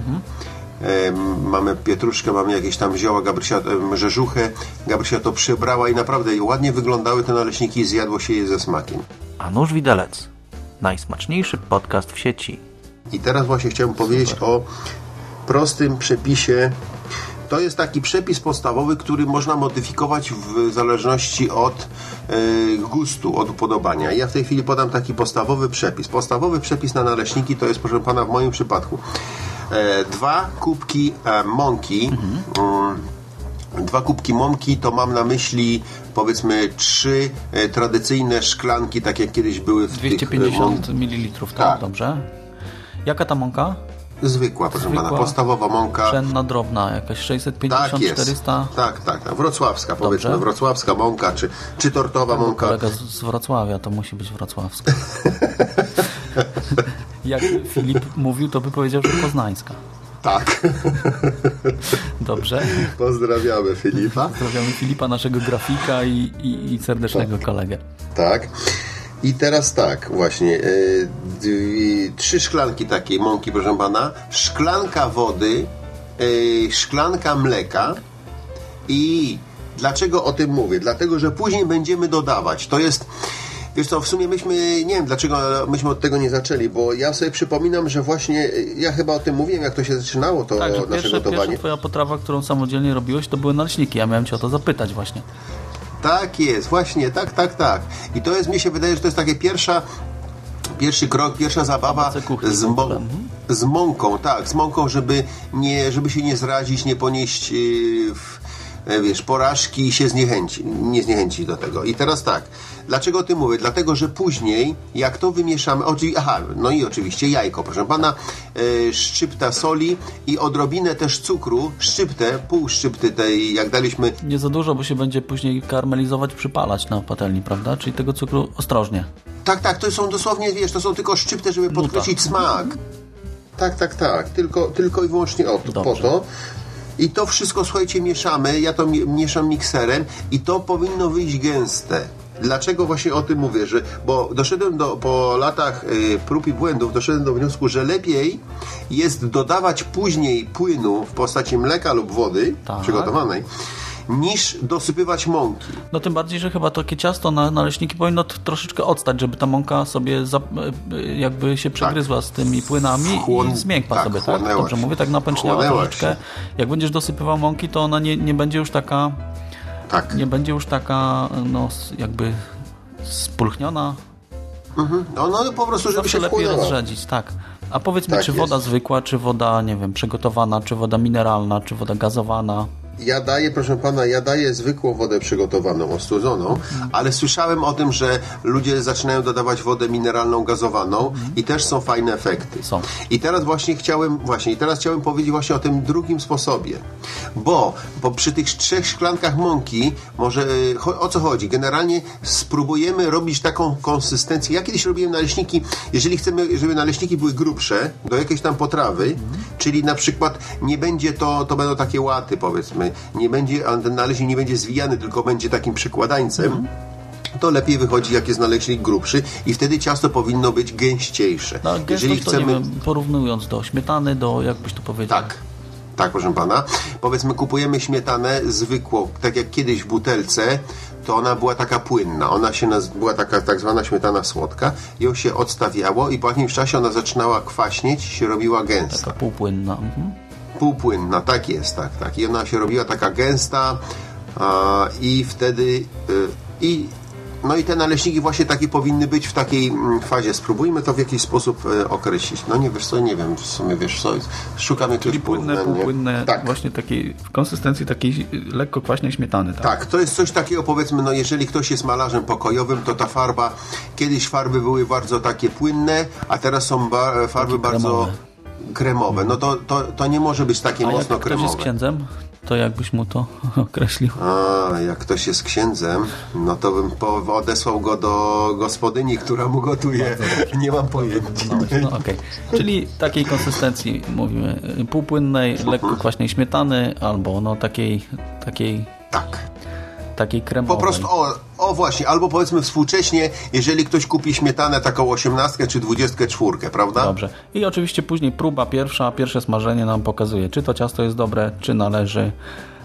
mamy pietruszkę, mamy jakieś tam zioła, Gabrysia, rzeżuchę. Gabrysia to przybrała i naprawdę ładnie wyglądały te naleśniki i zjadło się je ze smakiem. A nóż widelec. Najsmaczniejszy podcast w sieci. I teraz właśnie chciałbym powiedzieć o prostym przepisie. To jest taki przepis podstawowy, który można modyfikować w zależności od e, gustu, od upodobania. Ja w tej chwili podam taki podstawowy przepis. Podstawowy przepis na naleśniki to jest, proszę pana, w moim przypadku e, dwa kubki e, mąki. Mm, Dwa kubki mąki to mam na myśli powiedzmy trzy e, tradycyjne szklanki, tak jak kiedyś były w tych e, 250 ml, tak? Tak. Dobrze. Jaka ta mąka? Zwykła, proszę Zwykła, pana, podstawowa mąka. Pszenna, drobna, jakaś 650, Tak jest. 400. Tak, tak, tak. Wrocławska, powiedzmy, Dobrze. wrocławska mąka, czy, czy tortowa mąka. Kolega z, z Wrocławia, to musi być wrocławska. Jak Filip mówił, to by powiedział, że poznańska. Tak. Dobrze. Pozdrawiamy Filipa. Pozdrawiamy Filipa, naszego grafika i, i, i serdecznego kolegę. Tak. I teraz tak, właśnie. e, d- trzy szklanki takiej mąki, proszę pana. Szklanka wody, e, szklanka mleka i dlaczego o tym mówię? Dlatego, że później będziemy dodawać. To jest. Wiesz co, w sumie myśmy, nie wiem dlaczego myśmy od tego nie zaczęli, bo ja sobie przypominam, że właśnie, e, ja chyba o tym mówiłem, jak to się zaczynało, to Tak, nasze pierwsze, gotowanie. pierwsza twoja potrawa, którą samodzielnie robiłeś, to były naleśniki. Ja miałem cię o to zapytać właśnie. Tak jest, właśnie, tak, tak, tak. I to jest, mi się wydaje, że to jest takie pierwsza, pierwszy krok, pierwsza zabawa z, mą- Mhm. z mąką, tak, z mąką, żeby, nie, żeby się nie zrazić, nie ponieść yy, w, e, wiesz, porażki i się zniechęci, nie zniechęcić do tego. I teraz tak, dlaczego o tym mówię? Dlatego, że później, jak to wymieszamy, aha, no i oczywiście jajko, proszę pana, e, szczypta soli i odrobinę też cukru, szczyptę, pół szczypty tej, jak daliśmy Nie za dużo, bo się będzie później karmelizować, przypalać na patelni, prawda? Czyli tego cukru ostrożnie. Tak, tak, to są dosłownie, wiesz, to są tylko szczypty, żeby podkreślić smak. Tak, tak, tak, tylko, tylko i wyłącznie o po to. I to wszystko, słuchajcie, mieszamy, ja to mi- mieszam mikserem i to powinno wyjść gęste. Dlaczego właśnie o tym mówię? Że, bo doszedłem do, po latach y, prób i błędów, doszedłem do wniosku, że lepiej jest dodawać później płynu w postaci mleka lub wody Tak. przygotowanej, niż dosypywać mąki. No tym bardziej, że chyba takie ciasto na naleśniki powinno troszeczkę odstać, żeby ta mąka sobie za, e, jakby się przegryzła z tymi płynami Chłon- i zmiękła tak, sobie, tak? Dobrze się. mówię, tak napęczniała troszeczkę. się. Jak będziesz dosypywał mąki, to ona nie, nie będzie już taka, Tak. nie będzie już taka, no s- jakby spulchniona. No, no po prostu, żeby się lepiej wchłonęła. rozrzedzić, tak. A powiedz mi, Tak czy jest. woda zwykła, czy woda, nie wiem, przygotowana, czy woda mineralna, czy woda gazowana? Ja daję, proszę pana, ja daję zwykłą wodę przygotowaną, ostudzoną, ale słyszałem o tym, że ludzie zaczynają dodawać wodę mineralną, gazowaną i też są fajne efekty. Są. I teraz właśnie chciałem, właśnie, i teraz chciałem powiedzieć właśnie o tym drugim sposobie. Bo, bo przy tych trzech szklankach mąki, może o co chodzi? Generalnie spróbujemy robić taką konsystencję. Ja kiedyś robiłem naleśniki, jeżeli chcemy, żeby naleśniki były grubsze do jakiejś tam potrawy, czyli na przykład nie będzie to, to będą takie łaty powiedzmy, nie będzie, a ten naleśnik nie będzie zwijany, tylko będzie takim przykładańcem. To lepiej wychodzi, jak jest naleśnik grubszy i wtedy ciasto powinno być gęściejsze. No, to nie wiem, porównując do śmietany, do, jak byś to powiedział? Tak. Tak, proszę pana. Powiedzmy, kupujemy śmietanę zwykłą, tak jak kiedyś w butelce, to ona była taka płynna. Ona się naz- była taka tak zwana śmietana słodka. Ją się odstawiało i po jakimś czasie ona zaczynała kwaśnieć, się robiła gęsta. Taka półpłynna. Mhm. Półpłynna, tak jest, tak, tak. I ona się robiła taka gęsta a, i wtedy y, i no i te naleśniki właśnie takie powinny być w takiej mm, fazie. Spróbujmy to w jakiś sposób y, określić. No nie wiesz co, nie wiem, w sumie wiesz co, szukamy jakiegoś Czyli płynne, porównania. półpłynne, Tak. właśnie takiej, w konsystencji takiej lekko kwaśnej śmietany, tak? Tak, to jest coś takiego, powiedzmy, no jeżeli ktoś jest malarzem pokojowym, to ta farba, kiedyś farby były bardzo takie płynne, a teraz są farby Takie bardzo kremowe. Kremowe. No to, to, to nie może być takie A jak mocno ktoś jest kremowe. księdzem, to jakbyś mu to określił? A, jak ktoś jest księdzem, no to bym po, odesłał go do gospodyni, która mu gotuje. Nie mam pojęcia. No okej. Czyli takiej konsystencji mówimy półpłynnej, lekko kwaśnej śmietany albo no takiej, takiej, Tak. Takiej kremowej. Po prostu, o, o właśnie, albo powiedzmy współcześnie, jeżeli ktoś kupi śmietanę taką osiemnastkę czy dwudziestkę czwórkę, prawda? Dobrze. I oczywiście później próba pierwsza, pierwsze smażenie nam pokazuje, czy to ciasto jest dobre, czy należy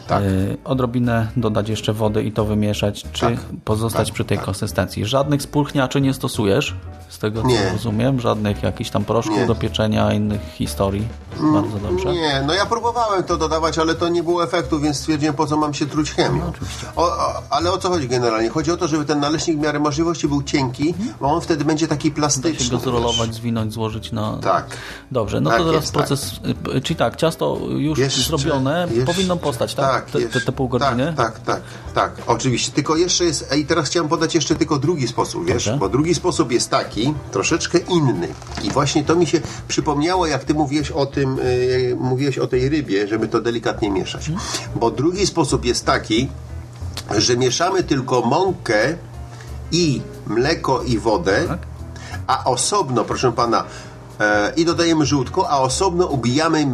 Tak. y, odrobinę dodać jeszcze wody i to wymieszać, czy Tak. pozostać Tak, przy tej tak. konsystencji. Żadnych spulchniaczy nie stosujesz, z tego co Nie. rozumiem, żadnych jakichś tam proszków Nie. do pieczenia, innych historii. Bardzo dobrze. Nie, no ja próbowałem to dodawać, ale to nie było efektu, więc stwierdziłem, po co mam się truć chemią. No, oczywiście. O, o, ale o co chodzi generalnie? Chodzi o to, żeby ten naleśnik w miarę możliwości był cienki, bo on wtedy będzie taki Da plastyczny. się go zrolować, wiesz. zwinąć, złożyć na... Tak. Dobrze, no Tak to teraz jest, proces... y, Czyli tak, ciasto już Jeszcze- zrobione, powinno postać, tak? Te, te, jeszcze- te pół godziny? Tak, tak, tak, tak, oczywiście. Tylko jeszcze jest, i teraz chciałem podać jeszcze tylko drugi sposób, wiesz, bo drugi sposób jest taki, troszeczkę inny. I właśnie to mi się przypomniało, jak ty mówiłeś o tym, yy, mówiłeś o tej rybie, żeby to delikatnie mieszać. Mhm. Bo drugi sposób jest taki, że mieszamy tylko mąkę i mleko i wodę, Tak. a osobno, proszę pana, i dodajemy żółtko, a osobno ubijamy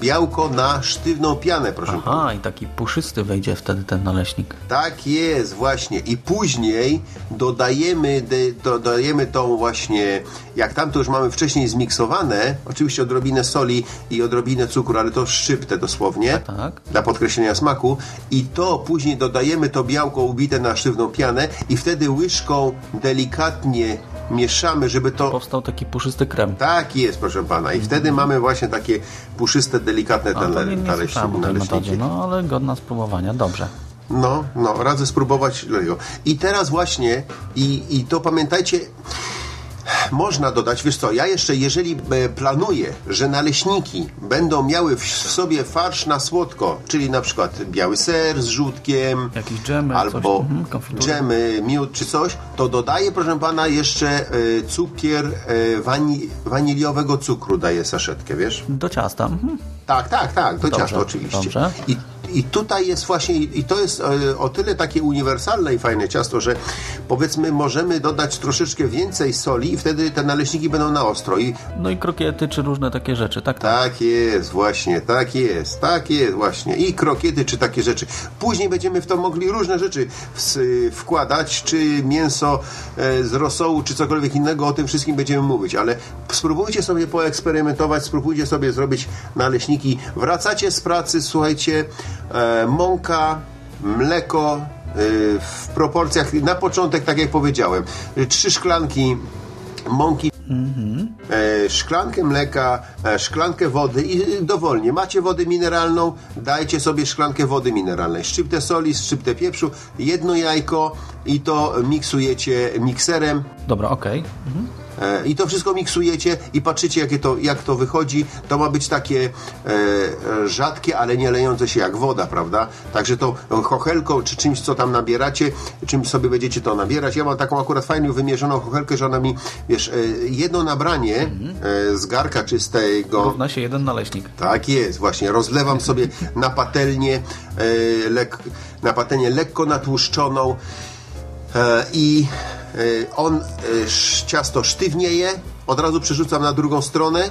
białko na sztywną pianę, proszę. Aha, i taki puszysty wejdzie wtedy ten naleśnik. Tak jest, właśnie. I później dodajemy, dodajemy tą właśnie, jak tam to już mamy wcześniej zmiksowane, oczywiście odrobinę soli i odrobinę cukru, ale to szczyptę dosłownie, tak. dla podkreślenia smaku. I to później dodajemy to białko ubite na sztywną pianę i wtedy łyżką delikatnie mieszamy, żeby to... Powstał taki puszysty krem. Tak jest, proszę pana. I wtedy mamy właśnie takie puszyste, delikatne o tej metodzie, no ale godna spróbowania, dobrze. No, no, radzę spróbować. I teraz właśnie, i, i to pamiętajcie, można dodać, wiesz co, ja jeszcze, jeżeli e, planuję, że naleśniki będą miały w sobie farsz na słodko, czyli na przykład biały ser z żółtkiem, Jakieś dżemy, albo coś, mhm, dżemy, miód czy coś, to dodaję, proszę pana, jeszcze e, cukier e, wani, waniliowego cukru daję saszetkę, wiesz? Do ciasta. Mhm. Tak, tak, tak, to Dobrze, ciasto oczywiście. dobrze. I, I tutaj jest właśnie, i to jest o tyle takie uniwersalne i fajne ciasto, że powiedzmy możemy dodać troszeczkę więcej soli i wtedy te naleśniki będą na ostro. I No i krokiety czy różne takie rzeczy, tak? tak. tak jest, właśnie, tak jest, tak jest właśnie. I krokiety czy takie rzeczy. Później będziemy w to mogli różne rzeczy wkładać, czy mięso e, z rosołu, czy cokolwiek innego, o tym wszystkim będziemy mówić, ale spróbujcie sobie poeksperymentować, spróbujcie sobie zrobić naleśniki. Wracacie z pracy, słuchajcie, e, mąka, mleko, e, w proporcjach, na początek, tak jak powiedziałem, trzy szklanki mąki e, szklankę mleka, e, szklankę wody i dowolnie. Macie wodę mineralną, dajcie sobie szklankę wody mineralnej. Szczyptę soli, szczyptę pieprzu, jedno jajko i to miksujecie mikserem. Dobra, okej. Mhm. E, I to wszystko miksujecie i patrzycie, jakie to, jak to wychodzi. To ma być takie e, rzadkie, ale nie lejące się jak woda, prawda? Także to chochelką czy czymś, co tam nabieracie, czymś sobie będziecie to nabierać. Ja mam taką akurat fajną, wymierzoną chochelkę, że ona mi, wiesz, e, jedno nabranie e, z garka czystego. Równa się jeden naleśnik. Tak jest, właśnie. Rozlewam sobie na patelnię, e, lek, na patelnię lekko natłuszczoną i on, e, ciasto sztywnieje, od razu przerzucam na drugą stronę.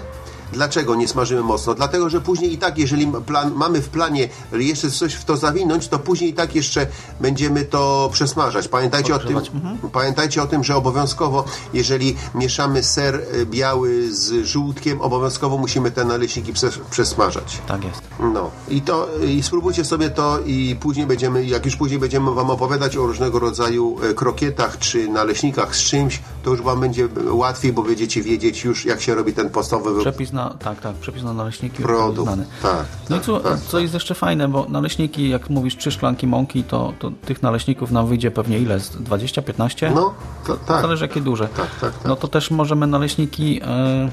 Dlaczego nie smażymy mocno? Dlatego, że później i tak, jeżeli plan, mamy w planie jeszcze coś w to zawinąć, to później i tak jeszcze będziemy to przesmażać. Pamiętajcie o tym, mhm. pamiętajcie o tym, że obowiązkowo, jeżeli mieszamy ser e, biały z żółtkiem, obowiązkowo musimy te naleśniki przes- przesmażać. Tak jest. No i to i spróbujcie sobie to i później będziemy, jak już później będziemy wam opowiadać o różnego rodzaju e, krokietach czy naleśnikach z czymś, to już wam będzie łatwiej, bo będziecie wiedzieć już jak się robi ten podstawowy Przepis na, tak, tak, przepis na naleśniki produkt. znany. Tak, No i tak, co, tak, co jest jeszcze fajne, bo naleśniki, jak mówisz, trzy szklanki mąki, to, to tych naleśników nam wyjdzie pewnie ile? Z 20-15? No, to, tak. Zależy jakie duże. Tak, tak, tak. No to też możemy naleśniki e,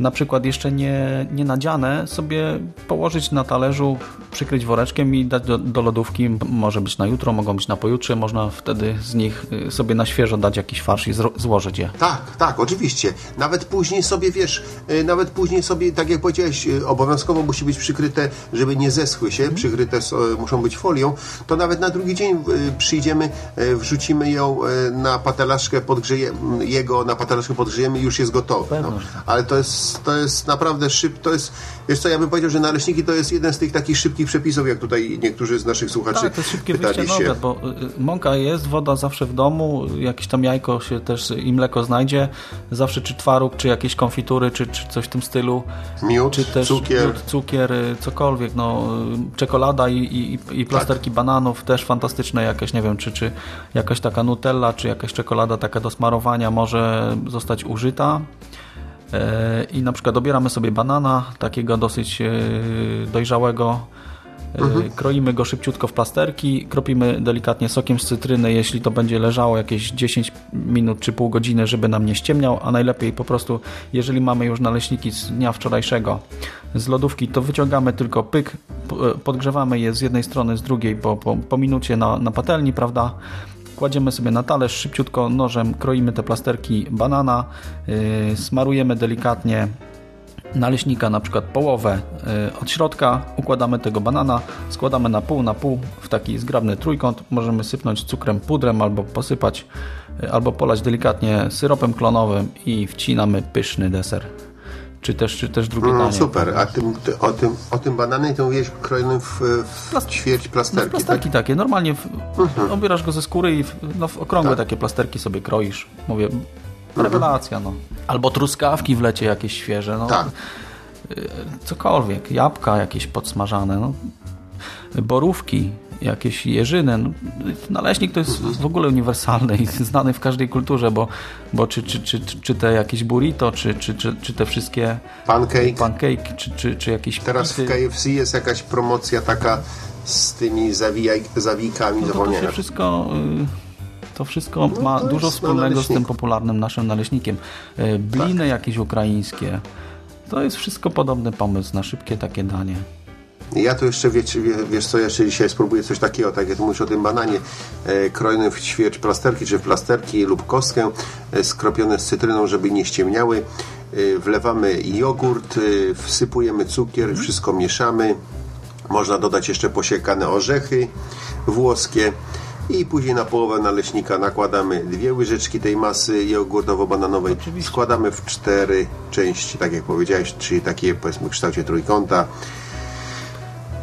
na przykład jeszcze nie, nie nadziane, sobie położyć na talerzu, przykryć woreczkiem i dać do, do lodówki. Może być na jutro, mogą być na pojutrze, można wtedy z nich y, sobie na świeżo dać jakiś farsz i złożyć je. Tak, tak, oczywiście. Nawet później sobie, wiesz, y, nawet później sobie, tak jak powiedziałeś, y, obowiązkowo musi być przykryte, żeby nie zeschły się, przykryte s- y, muszą być folią, to nawet na drugi dzień przyjdziemy, wrzucimy ją na patelaszkę, podgrzejemy jego, na patelaszkę podgrzejemy i już jest gotowe. No. Tak. Ale to jest, to jest naprawdę szyb, to jest, wiesz co, ja bym powiedział, że naleśniki to jest jeden z tych takich szybkich przepisów, jak tutaj niektórzy z naszych słuchaczy Tak, to jest szybkie pytali wyjście na obiad, bo y, mąka jest, woda zawsze w domu, jakieś tam jajko się też i mleko znajdzie, zawsze czy twaróg, czy jakieś konfitury, czy, czy coś w tym stylu. Miód, czy też cukier. miód, cukier, y, cokolwiek, no, y, czekolada i, i, i plasterki bananów też fantastyczne jakaś, nie wiem, czy, czy jakaś taka nutella, czy jakaś czekolada taka do smarowania może zostać użyta. E, I na przykład dobieramy sobie banana, takiego dosyć e, dojrzałego, E, Kroimy go szybciutko w plasterki, kropimy delikatnie sokiem z cytryny, jeśli to będzie leżało jakieś 10 minut czy pół godziny, żeby nam nie ściemniał, a najlepiej po prostu, jeżeli mamy już naleśniki z dnia wczorajszego z lodówki, to wyciągamy tylko pyk, podgrzewamy je z jednej strony, z drugiej po, po, po minucie na, na patelni, prawda? Kładziemy sobie na talerz, szybciutko nożem kroimy te plasterki banana, yy, smarujemy delikatnie naleśnika na przykład połowę y, od środka, układamy tego banana, składamy na pół na pół w taki zgrabny trójkąt, możemy sypnąć cukrem, pudrem albo posypać, y, albo polać delikatnie syropem klonowym i wcinamy pyszny deser. Czy też, czy też drugie No, danie. super, a tym, ty, o, tym, o tym bananie to mówiłeś krojonym w, w Plast- ćwierć No, plasterki, plasterki takie, normalnie w, obierasz go ze skóry i w, no, w okrągłe takie plasterki sobie kroisz. Mówię, rewelacja, no. Albo truskawki w lecie jakieś świeże, no. Tak. Y, Cokolwiek, jabłka jakieś podsmażane, no. Borówki, jakieś jeżyny. No. Naleśnik to jest w ogóle uniwersalny i znany w każdej kulturze, bo, bo czy, czy, czy, czy te jakieś burrito, czy, czy, czy, czy te wszystkie Pancake. pancake, czy, czy, czy jakieś Teraz w pity. KFC jest jakaś promocja taka z tymi zawijaj, zawijkami, No to, to się wszystko, y, to wszystko ma No to dużo wspólnego z tym popularnym naszym naleśnikiem. Y, Bliny Tak. jakieś ukraińskie. To jest wszystko podobny pomysł na szybkie takie danie. Ja tu jeszcze, wiesz, wie- wiesz co, jeszcze dzisiaj spróbuję coś takiego, tak jak mówisz o tym bananie, e, krojonym w ćwierć plasterki, czy w plasterki lub kostkę, e, skropione z cytryną, żeby nie ściemniały. E, wlewamy jogurt, e, wsypujemy cukier, wszystko mieszamy. Można dodać jeszcze posiekane orzechy włoskie. I później na połowę naleśnika nakładamy dwie łyżeczki tej masy jogurtowo-bananowej. Składamy w cztery części, tak jak powiedziałeś, czyli takie powiedzmy w kształcie trójkąta.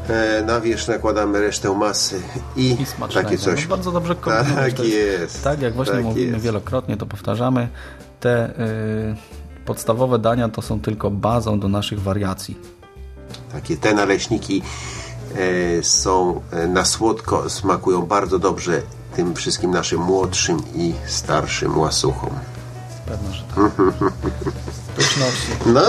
E, Na wierzch nakładamy resztę masy i, I takie coś. No, bardzo dobrze kombinować. Tak jest. Tak, jak właśnie Tak mówimy jest. wielokrotnie, to powtarzamy. Te y, podstawowe dania to są tylko bazą do naszych wariacji. Takie te naleśniki e, są e, na słodko, smakują bardzo dobrze tym wszystkim naszym młodszym i starszym łasuchom. Pewno, że tak. Pyszności. No,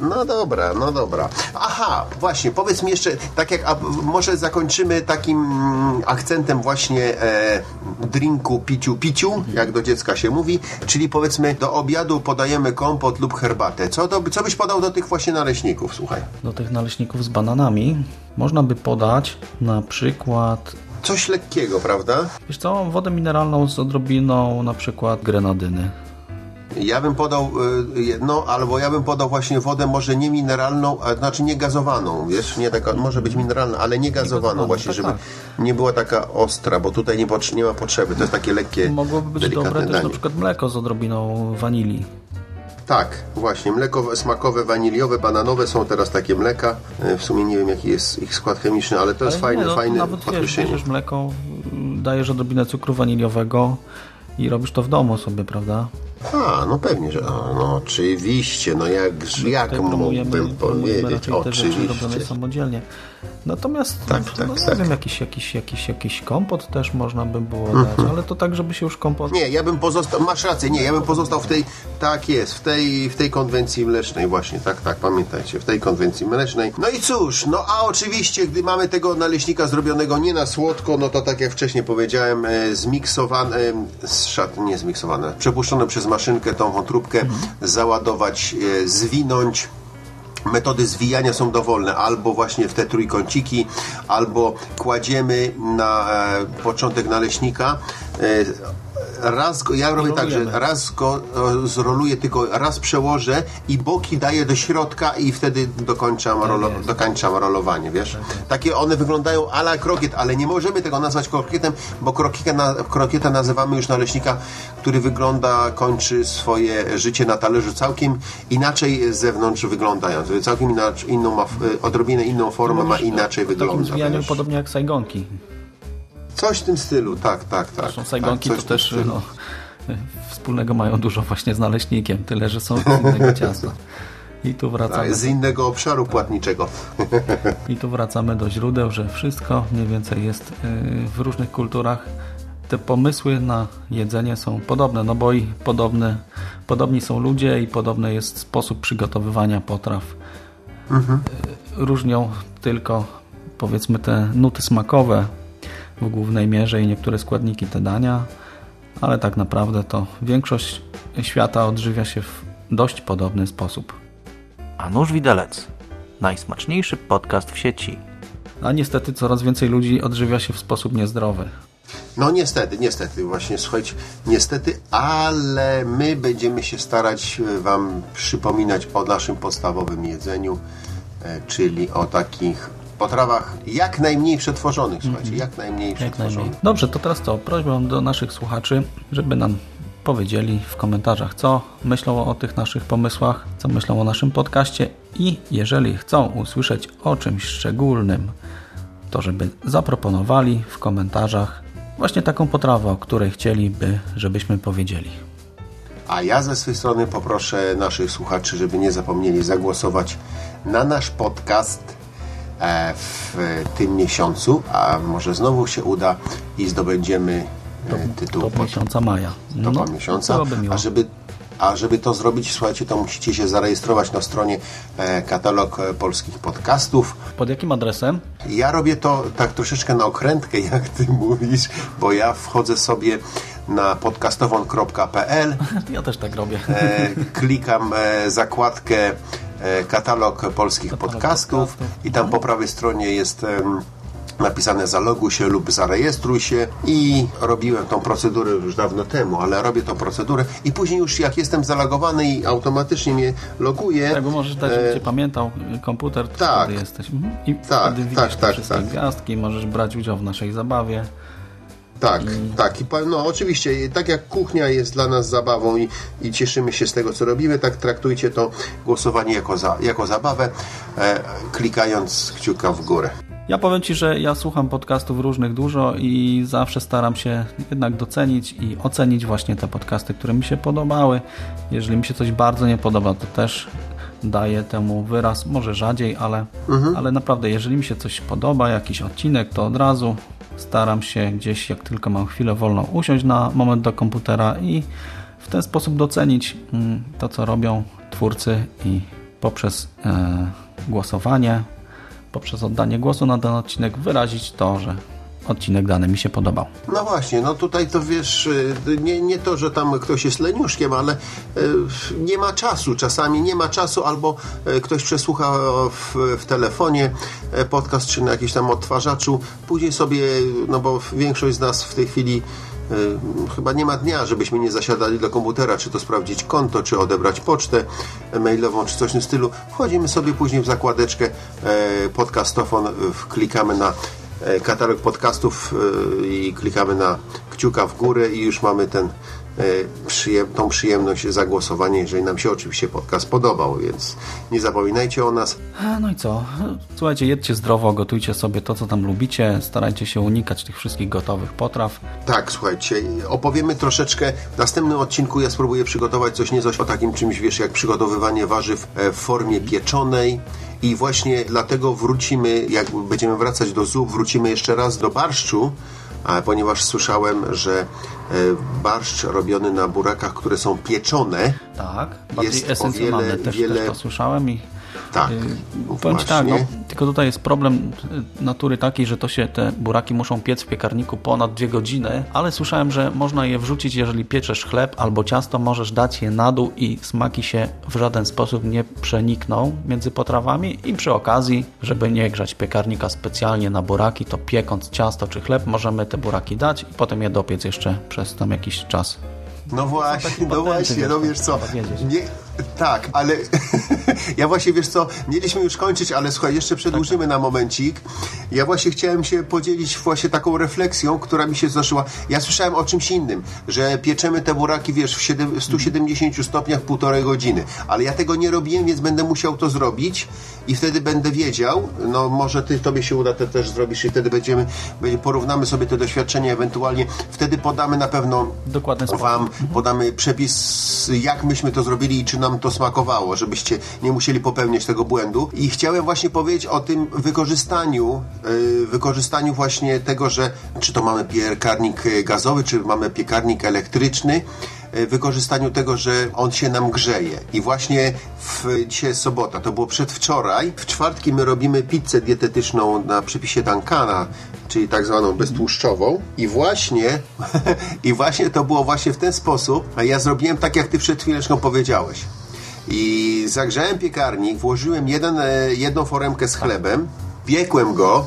no dobra, no dobra. Aha, właśnie, powiedz mi jeszcze, tak jak, a może zakończymy takim mm, akcentem właśnie e, drinku, piciu, piciu, jak do dziecka się mówi, czyli powiedzmy do obiadu podajemy kompot lub herbatę. Co, to, co byś podał do tych właśnie naleśników, słuchaj? Do tych naleśników z bananami można by podać na przykład Coś lekkiego, prawda? Wiesz co, wodę mineralną z odrobiną na przykład grenadyny. Ja bym podał y, jedno, albo ja bym podał właśnie wodę może nie mineralną, a znaczy nie gazowaną, wiesz, nie taka, może być mineralna, ale nie gazowaną gazowaną, właśnie, tak, żeby tak. nie była taka ostra, bo tutaj nie, nie ma potrzeby, to jest takie lekkie, Mogłoby być dobre też danie. na przykład mleko z odrobiną wanilii. Tak, właśnie, mleko smakowe, waniliowe, bananowe są teraz takie mleka, Y, w sumie nie wiem jaki jest ich skład chemiczny, ale to jest Ale fajne, nie, no, fajne Nawet podkreślenie. mleko, dajesz odrobinę cukru waniliowego i robisz to w domu sobie, prawda? A, no pewnie, że no oczywiście, no jak, jak mógłbym powiedzieć, oczywiście. samodzielnie. Natomiast, Tak, no, tak, nie tak. wiem, jakiś, jakiś, jakiś, jakiś kompot też można by było Mhm. dać, ale to tak, żeby się już kompot... Nie, ja bym pozostał, masz rację, nie, ja bym pozostał w tej, tak jest, w tej, w tej konwencji mlecznej właśnie, tak, tak, pamiętajcie, w tej konwencji mlecznej. No i cóż, no a oczywiście, gdy mamy tego naleśnika zrobionego nie na słodko, no to tak jak wcześniej powiedziałem, e, zmiksowane, e, szat, nie zmiksowane, przepuszczone przez maszynkę, tą wątróbkę, załadować, e, zwinąć. Metody zwijania są dowolne, albo właśnie w te trójkąciki, albo kładziemy na e, początek naleśnika. Raz go, ja robię tak, że raz go e, zroluję, tylko raz przełożę i boki daję do środka i wtedy dokończam, rolo, jest. dokończam rolowanie, wiesz? Takie one wyglądają ala krokiet, ale nie możemy tego nazwać krokietem, bo krokieta, na, krokieta nazywamy już naleśnika, który wygląda, kończy swoje życie na talerzu całkiem inaczej z zewnątrz wyglądając. Całkiem inaczej, inną ma, e, odrobinę inną formę ma inaczej takim wygląda. wiesz? podobnie jak sajgonki. Coś w tym stylu, tak, tak, tak. Zresztą tak, sajgonki coś to też no, wspólnego mają dużo właśnie z naleśnikiem, tyle że są z innego ciasta. I tu wracamy, Tak, z innego obszaru płatniczego. I tu wracamy do źródeł, że wszystko mniej więcej jest yy, w różnych kulturach. Te pomysły na jedzenie są podobne, no bo i podobne, podobni są ludzie i podobny jest sposób przygotowywania potraw. Yy, Różnią tylko powiedzmy te nuty smakowe w głównej mierze i niektóre składniki te dania, ale tak naprawdę to większość świata odżywia się w dość podobny sposób. A nóż widelec. Najsmaczniejszy podcast w sieci. A niestety coraz więcej ludzi odżywia się w sposób niezdrowy. No niestety, niestety, właśnie słuchajcie, niestety, ale my będziemy się starać e, Wam przypominać o naszym podstawowym jedzeniu, e, czyli o takich potrawach jak najmniej przetworzonych, słuchajcie, jak najmniej Jak najmniej. przetworzonych. Dobrze, to teraz co? Prośbą do naszych słuchaczy, żeby nam powiedzieli w komentarzach, co myślą o tych naszych pomysłach, co myślą o naszym podcaście i jeżeli chcą usłyszeć o czymś szczególnym, to żeby zaproponowali w komentarzach właśnie taką potrawę, o której chcieliby, żebyśmy powiedzieli. A ja ze swojej strony poproszę naszych słuchaczy, żeby nie zapomnieli zagłosować na nasz podcast w tym miesiącu, a może znowu się uda i zdobędziemy e, tytuł Do pod miesiąca maja. do No, miesiąca. A żeby, a żeby to zrobić, słuchajcie, to musicie się zarejestrować na stronie e, katalog e, polskich podcastów. Pod jakim adresem? Ja robię to tak troszeczkę na okrętkę, jak ty mówisz, bo ja wchodzę sobie na podcastowon.pl, Ja też tak robię. e, klikam e, zakładkę e, katalog polskich Katalog podcastów podcastów. i tam po prawej stronie jest napisane zaloguj się lub zarejestruj się i robiłem tą procedurę już dawno temu, ale robię tą procedurę i później już jak jestem zalogowany i automatycznie mnie loguję Tak, bo możesz dać, żeby cię pamiętał y, komputer, tak. wtedy jesteś. Mhm. I Tak, wtedy widzisz tak, te tak, wszystkie tak. gwiazdki, możesz brać udział w naszej zabawie. Tak, tak. I no oczywiście, tak jak kuchnia jest dla nas zabawą i, i cieszymy się z tego, co robimy, tak traktujcie to głosowanie jako, za, jako zabawę, e, klikając kciuka w górę. Ja powiem Ci, że ja słucham podcastów różnych dużo i zawsze staram się jednak docenić i ocenić właśnie te podcasty, które mi się podobały. Jeżeli mi się coś bardzo nie podoba, to też daję temu wyraz, może rzadziej, ale, ale naprawdę, jeżeli mi się coś podoba, jakiś odcinek, to od razu staram się gdzieś, jak tylko mam chwilę wolną, usiąść na moment do komputera i w ten sposób docenić mm, to, co robią twórcy i poprzez e, głosowanie poprzez oddanie głosu na ten odcinek wyrazić to, że odcinek dany mi się podobał. No właśnie, no tutaj to wiesz, y, nie, nie to, że tam ktoś jest leniuszkiem, ale y, nie ma czasu, czasami nie ma czasu, albo y, ktoś przesłucha w, w telefonie podcast, czy na jakimś tam odtwarzaczu, później sobie, no bo większość z nas w tej chwili chyba nie ma dnia, żebyśmy nie zasiadali do komputera, czy to sprawdzić konto, czy odebrać pocztę mailową, czy coś w tym stylu. Wchodzimy sobie później w zakładeczkę e, podcastofon, klikamy na e, katalog podcastów e, i klikamy na kciuka w górę i już mamy ten, e, tą przyjemność zagłosowania, jeżeli nam się oczywiście podcast podobał, więc nie zapominajcie o nas. No i co? Słuchajcie, jedźcie zdrowo, gotujcie sobie to, co tam lubicie, starajcie się unikać tych wszystkich gotowych potraw. Tak, słuchajcie, opowiemy troszeczkę. W następnym odcinku ja spróbuję przygotować coś nieco o takim czymś, wiesz, jak przygotowywanie warzyw e, w formie pieczonej. I właśnie dlatego wrócimy, jak będziemy wracać do zup, wrócimy jeszcze raz do barszczu, ponieważ słyszałem, że e, barszcz robiony na burakach, które są pieczone, Tak, bardziej Jest o esencjonalne wiele, też, wiele- też to słyszałem i Tak, yy, no Ci tak, no, właśnie. Tylko tutaj jest problem natury takiej, że to się te buraki muszą piec w piekarniku ponad dwie godziny, ale słyszałem, że można je wrzucić, jeżeli pieczesz chleb albo ciasto, możesz dać je na dół i smaki się w żaden sposób nie przenikną między potrawami i przy okazji, żeby nie grzać piekarnika specjalnie na buraki, to piekąc ciasto czy chleb możemy te buraki dać i potem je dopiec jeszcze przez tam jakiś czas. No właśnie, no patenty, właśnie, no wiesz, co, nie, tak, ale ja właśnie, wiesz co, mieliśmy już kończyć, ale słuchaj, jeszcze przedłużymy na momencik. Ja właśnie chciałem się podzielić właśnie taką refleksją, która mi się zdarzyła. Ja słyszałem o czymś innym, że pieczemy te buraki, wiesz, w siedem- 170 stopniach półtorej godziny, ale ja tego nie robiłem, więc będę musiał to zrobić i wtedy będę wiedział, no może ty, tobie się uda, to też zrobisz i wtedy będziemy, będzie- porównamy sobie te doświadczenia, ewentualnie wtedy podamy na pewno Dokładny sposób. Wam podamy przepis, jak myśmy to zrobili i czy nam to smakowało, żebyście nie musieli popełniać tego błędu. I chciałem właśnie powiedzieć o tym wykorzystaniu, yy, wykorzystaniu właśnie tego, że czy to mamy piekarnik y, gazowy, czy mamy piekarnik elektryczny, y, wykorzystaniu tego, że on się nam grzeje. I właśnie w, dzisiaj jest sobota, to było przedwczoraj. W czwartki my robimy pizzę dietetyczną na przepisie Duncana, czyli tak zwaną beztłuszczową. I właśnie, i właśnie to było właśnie w ten sposób, ja zrobiłem tak, jak ty przed chwileczką powiedziałeś. I zagrzałem piekarnik, włożyłem jeden, e, jedną foremkę z chlebem, piekłem go,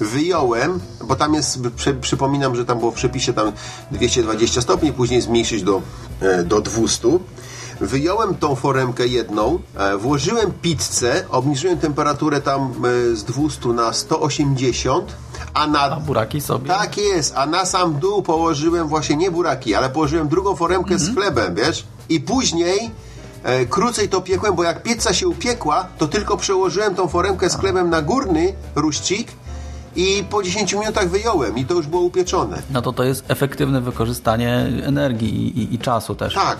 wyjąłem, bo tam jest, przy, przypominam, że tam było w przepisie tam 220 stopni, później zmniejszyć do, e, do 200. Wyjąłem tą foremkę jedną, e, włożyłem pizzę, obniżyłem temperaturę tam z 200 na 180, a na A buraki sobie. tak jest, a na sam dół położyłem właśnie nie buraki, ale położyłem drugą foremkę z chlebem, wiesz? I później e, krócej to piekłem, bo jak pizza się upiekła, to tylko przełożyłem tą foremkę z chlebem na górny ruścik i po 10 minutach wyjąłem i to już było upieczone. No to to jest efektywne wykorzystanie energii i, i, i czasu też. Tak.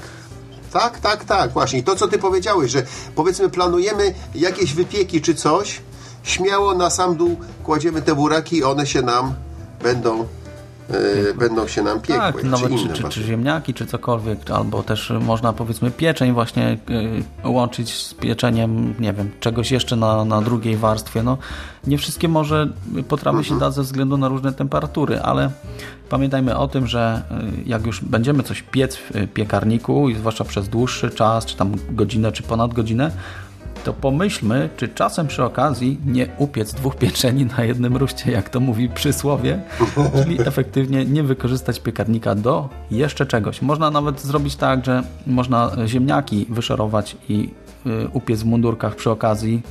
Tak, tak, tak, właśnie. I to, co ty powiedziałeś, że powiedzmy planujemy jakieś wypieki czy coś, śmiało na sam dół kładziemy te buraki i one się nam będą, e, będą się nam piekły. Tak, nawet czy, inne czy, czy właśnie. ziemniaki, czy cokolwiek, albo też można powiedzmy pieczeń właśnie y, łączyć z pieczeniem, nie wiem, czegoś jeszcze na, na drugiej warstwie. No, nie wszystkie może potrawy się da ze względu na różne temperatury, ale pamiętajmy o tym, że jak już będziemy coś piec w piekarniku, zwłaszcza przez dłuższy czas, czy tam godzinę, czy ponad godzinę, to pomyślmy, czy czasem przy okazji nie upiec dwóch pieczeni na jednym ruszcie, jak to mówi przysłowie, czyli efektywnie nie wykorzystać piekarnika do jeszcze czegoś. Można nawet zrobić tak, że można ziemniaki wyszorować i y, upiec w mundurkach przy okazji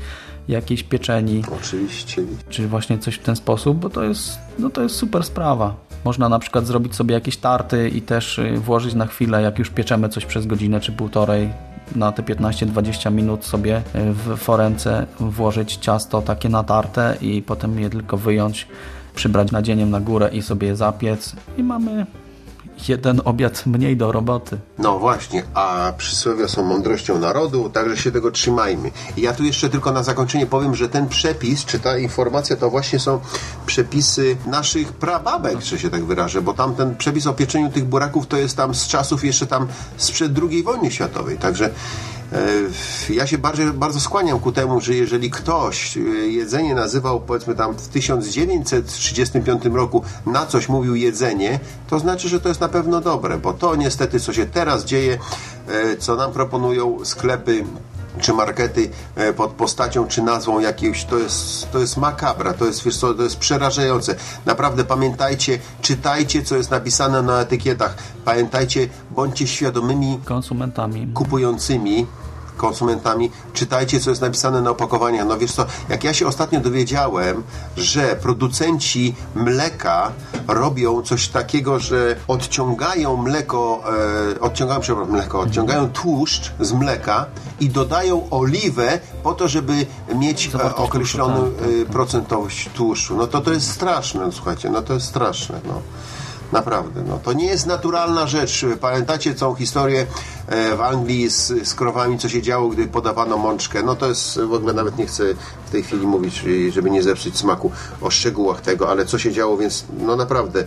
jakiejś pieczeni, Oczywiście. czy właśnie coś w ten sposób, bo to jest, no to jest super sprawa. Można na przykład zrobić sobie jakieś tarty i też y, włożyć na chwilę, jak już pieczemy coś przez godzinę czy półtorej, na te 15-20 minut sobie y, w foremce włożyć ciasto takie natarte i potem je tylko wyjąć, przybrać nadzieniem na górę i sobie zapiec. I mamy jeden obiad mniej do roboty. No właśnie, a przysłowia są mądrością narodu, także się tego trzymajmy. Ja tu jeszcze tylko na zakończenie powiem, że ten przepis, czy ta informacja, to właśnie są przepisy naszych prababek, że się tak wyrażę, bo tam ten przepis o pieczeniu tych buraków to jest tam z czasów jeszcze tam sprzed II wojny światowej, także ja się bardzo, bardzo skłaniam ku temu, że jeżeli ktoś e, jedzenie nazywał powiedzmy tam w 1935 roku na coś mówił jedzenie, to znaczy, że to jest na pewno dobre, bo to niestety co się teraz dzieje, e, co nam proponują sklepy czy markety e, pod postacią, czy nazwą jakiegoś, to jest, to jest makabra, to jest, wiesz co, to jest przerażające. Naprawdę pamiętajcie, czytajcie, co jest napisane na etykietach. Pamiętajcie, bądźcie świadomymi Konsumentami. kupującymi konsumentami, czytajcie, co jest napisane na opakowaniach. No wiesz co, jak ja się ostatnio dowiedziałem, że producenci mleka robią coś takiego, że odciągają mleko, e, odciągają, przepraszam, mleko, odciągają tłuszcz z mleka i dodają oliwę po to, żeby mieć e, Zawartość określoną tłuszczu, tak, e, procentowość tłuszczu. No to to jest straszne, no, słuchajcie, no to jest straszne, no. Naprawdę, no to nie jest naturalna rzecz. Pamiętacie tą historię e, w Anglii z, z krowami, co się działo, gdy podawano mączkę? No to jest, w ogóle nawet nie chcę w tej chwili mówić, żeby nie zepsuć smaku o szczegółach tego, ale co się działo, więc no naprawdę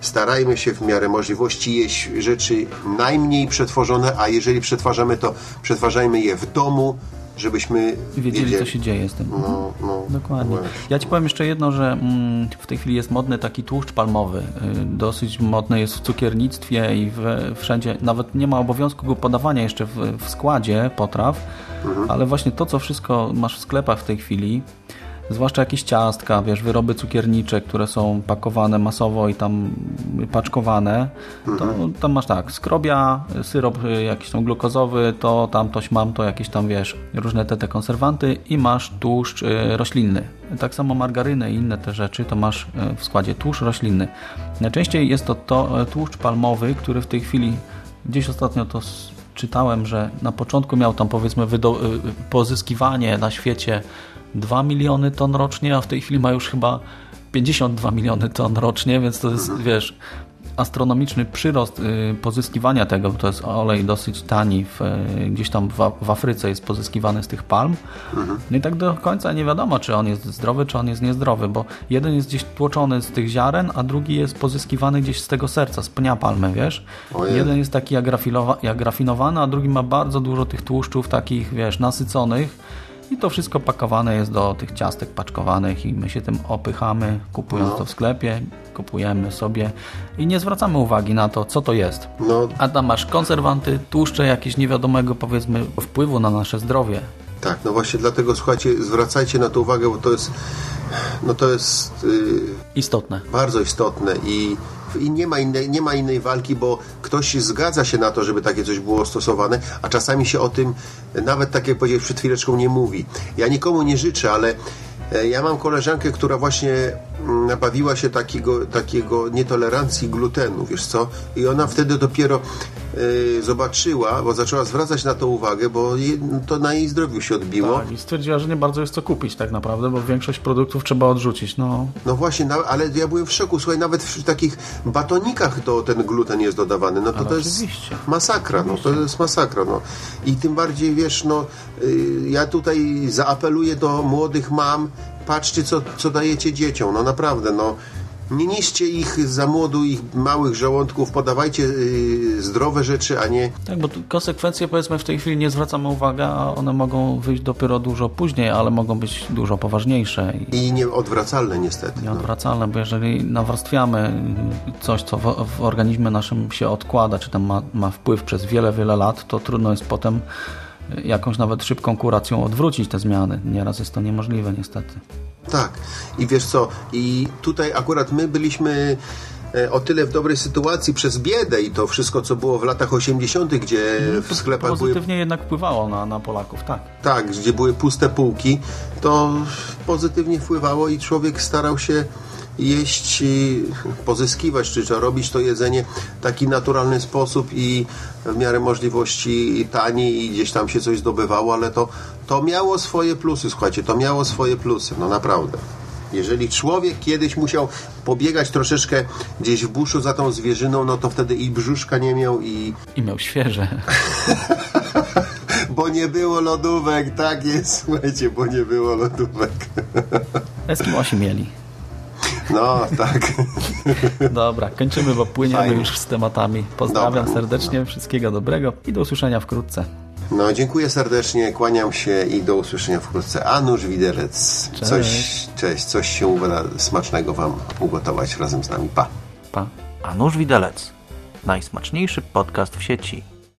starajmy się w miarę możliwości jeść rzeczy najmniej przetworzone, a jeżeli przetwarzamy, to przetwarzajmy je w domu, żebyśmy Wiedzieli, co się dzieje z tym. No, no, Dokładnie. właśnie. Ja Ci powiem jeszcze jedno, że mm, w tej chwili jest modny taki tłuszcz palmowy. Y, Dosyć modny jest w cukiernictwie i w, wszędzie. Nawet nie ma obowiązku go podawania jeszcze w, w składzie potraw, ale właśnie to, co wszystko masz w sklepach w tej chwili, zwłaszcza jakieś ciastka, wiesz, wyroby cukiernicze, które są pakowane masowo i tam paczkowane, to tam masz tak, skrobia, syrop y, jakiś tam glukozowy, to tam toś mam, to jakieś tam, wiesz, różne te, te konserwanty i masz tłuszcz y, roślinny. Tak samo margarynę i inne te rzeczy, to masz y, w składzie tłuszcz roślinny. Najczęściej jest to, to y, tłuszcz palmowy, który w tej chwili, gdzieś ostatnio to czytałem, że na początku miał tam powiedzmy wydo- pozyskiwanie na świecie 2 miliony ton rocznie, a w tej chwili ma już chyba 52 miliony ton rocznie, więc to jest, wiesz, astronomiczny przyrost y, pozyskiwania tego, bo to jest olej dosyć tani, w, y, gdzieś tam w, Afryce jest pozyskiwany z tych palm. No i tak do końca nie wiadomo, czy on jest zdrowy, czy on jest niezdrowy, bo jeden jest gdzieś tłoczony z tych ziaren, a drugi jest pozyskiwany gdzieś z tego serca, z pnia palmy, wiesz? Ojej. Jeden jest taki jak, a drugi ma bardzo dużo tych tłuszczów takich, wiesz, nasyconych i to wszystko pakowane jest do tych ciastek paczkowanych i my się tym opychamy, kupując No. to w sklepie, kupujemy sobie i nie zwracamy uwagi na to, co to jest. No A tam masz konserwanty, tłuszcze jakieś niewiadomego, powiedzmy, wpływu na nasze zdrowie. tak, no właśnie dlatego słuchajcie, zwracajcie na to uwagę, bo to jest, no to jest y, Istotne. bardzo istotne i, i nie, ma innej, nie ma innej walki, bo ktoś zgadza się na to, żeby takie coś było stosowane, a czasami się o tym nawet tak jak powiedziałeś przed chwileczką nie mówi. Ja nikomu nie życzę, ale e, ja mam koleżankę, która właśnie nabawiła się takiego, takiego nietolerancji glutenu, wiesz co? I ona wtedy dopiero e, zobaczyła, bo zaczęła zwracać na to uwagę, bo je, to na jej zdrowiu się odbiło. Tak, i stwierdziła, że nie bardzo jest co kupić tak naprawdę, bo większość produktów trzeba odrzucić. No, No właśnie, na, ale ja byłem w szoku. Słuchaj, nawet w takich batonikach to ten gluten jest dodawany. No to Ale to jest oczywiście. masakra, no to jest masakra, no. I tym bardziej, wiesz, no y, ja tutaj zaapeluję do młodych mam, patrzcie co, co dajecie dzieciom, no naprawdę, no. Nie niszcie ich za młodu, ich małych żołądków, podawajcie y, zdrowe rzeczy, a nie... Tak, bo konsekwencje powiedzmy w tej chwili nie zwracamy uwagi, a one mogą wyjść dopiero dużo później, ale mogą być dużo poważniejsze i i nieodwracalne niestety. No. nieodwracalne, bo jeżeli nawarstwiamy coś, co w, w organizmie naszym się odkłada, czy tam ma, ma wpływ przez wiele, wiele lat, to trudno jest potem jakąś nawet szybką kuracją odwrócić te zmiany. Nieraz jest to niemożliwe niestety. Tak. I wiesz co, i tutaj akurat my byliśmy e, o tyle w dobrej sytuacji przez biedę i to wszystko, co było w latach 80., gdzie w sklepach były Pozytywnie jednak wpływało na, na Polaków, tak. tak, gdzie były puste półki, to pozytywnie wpływało i człowiek starał się jeść, i pozyskiwać, czy, czy robić to jedzenie w taki naturalny sposób i w miarę możliwości taniej i gdzieś tam się coś zdobywało, ale to, to miało swoje plusy, słuchajcie, to miało swoje plusy, no naprawdę. Jeżeli człowiek kiedyś musiał pobiegać troszeczkę gdzieś w buszu za tą zwierzyną, no to wtedy i brzuszka nie miał i I miał świeże. Bo nie było lodówek, tak jest, słuchajcie, bo nie było lodówek. Eskimosi mieli. No, tak. Dobra, kończymy, bo płyniemy Fajnie. już z tematami. Pozdrawiam Dobra. serdecznie, wszystkiego dobrego i do usłyszenia wkrótce. No, dziękuję serdecznie, kłaniam się i do usłyszenia wkrótce. A nóż widelec. Cześć. Coś, cześć, coś się uda smacznego Wam ugotować razem z nami. Pa. Pa. A nóż widelec. Najsmaczniejszy podcast w sieci.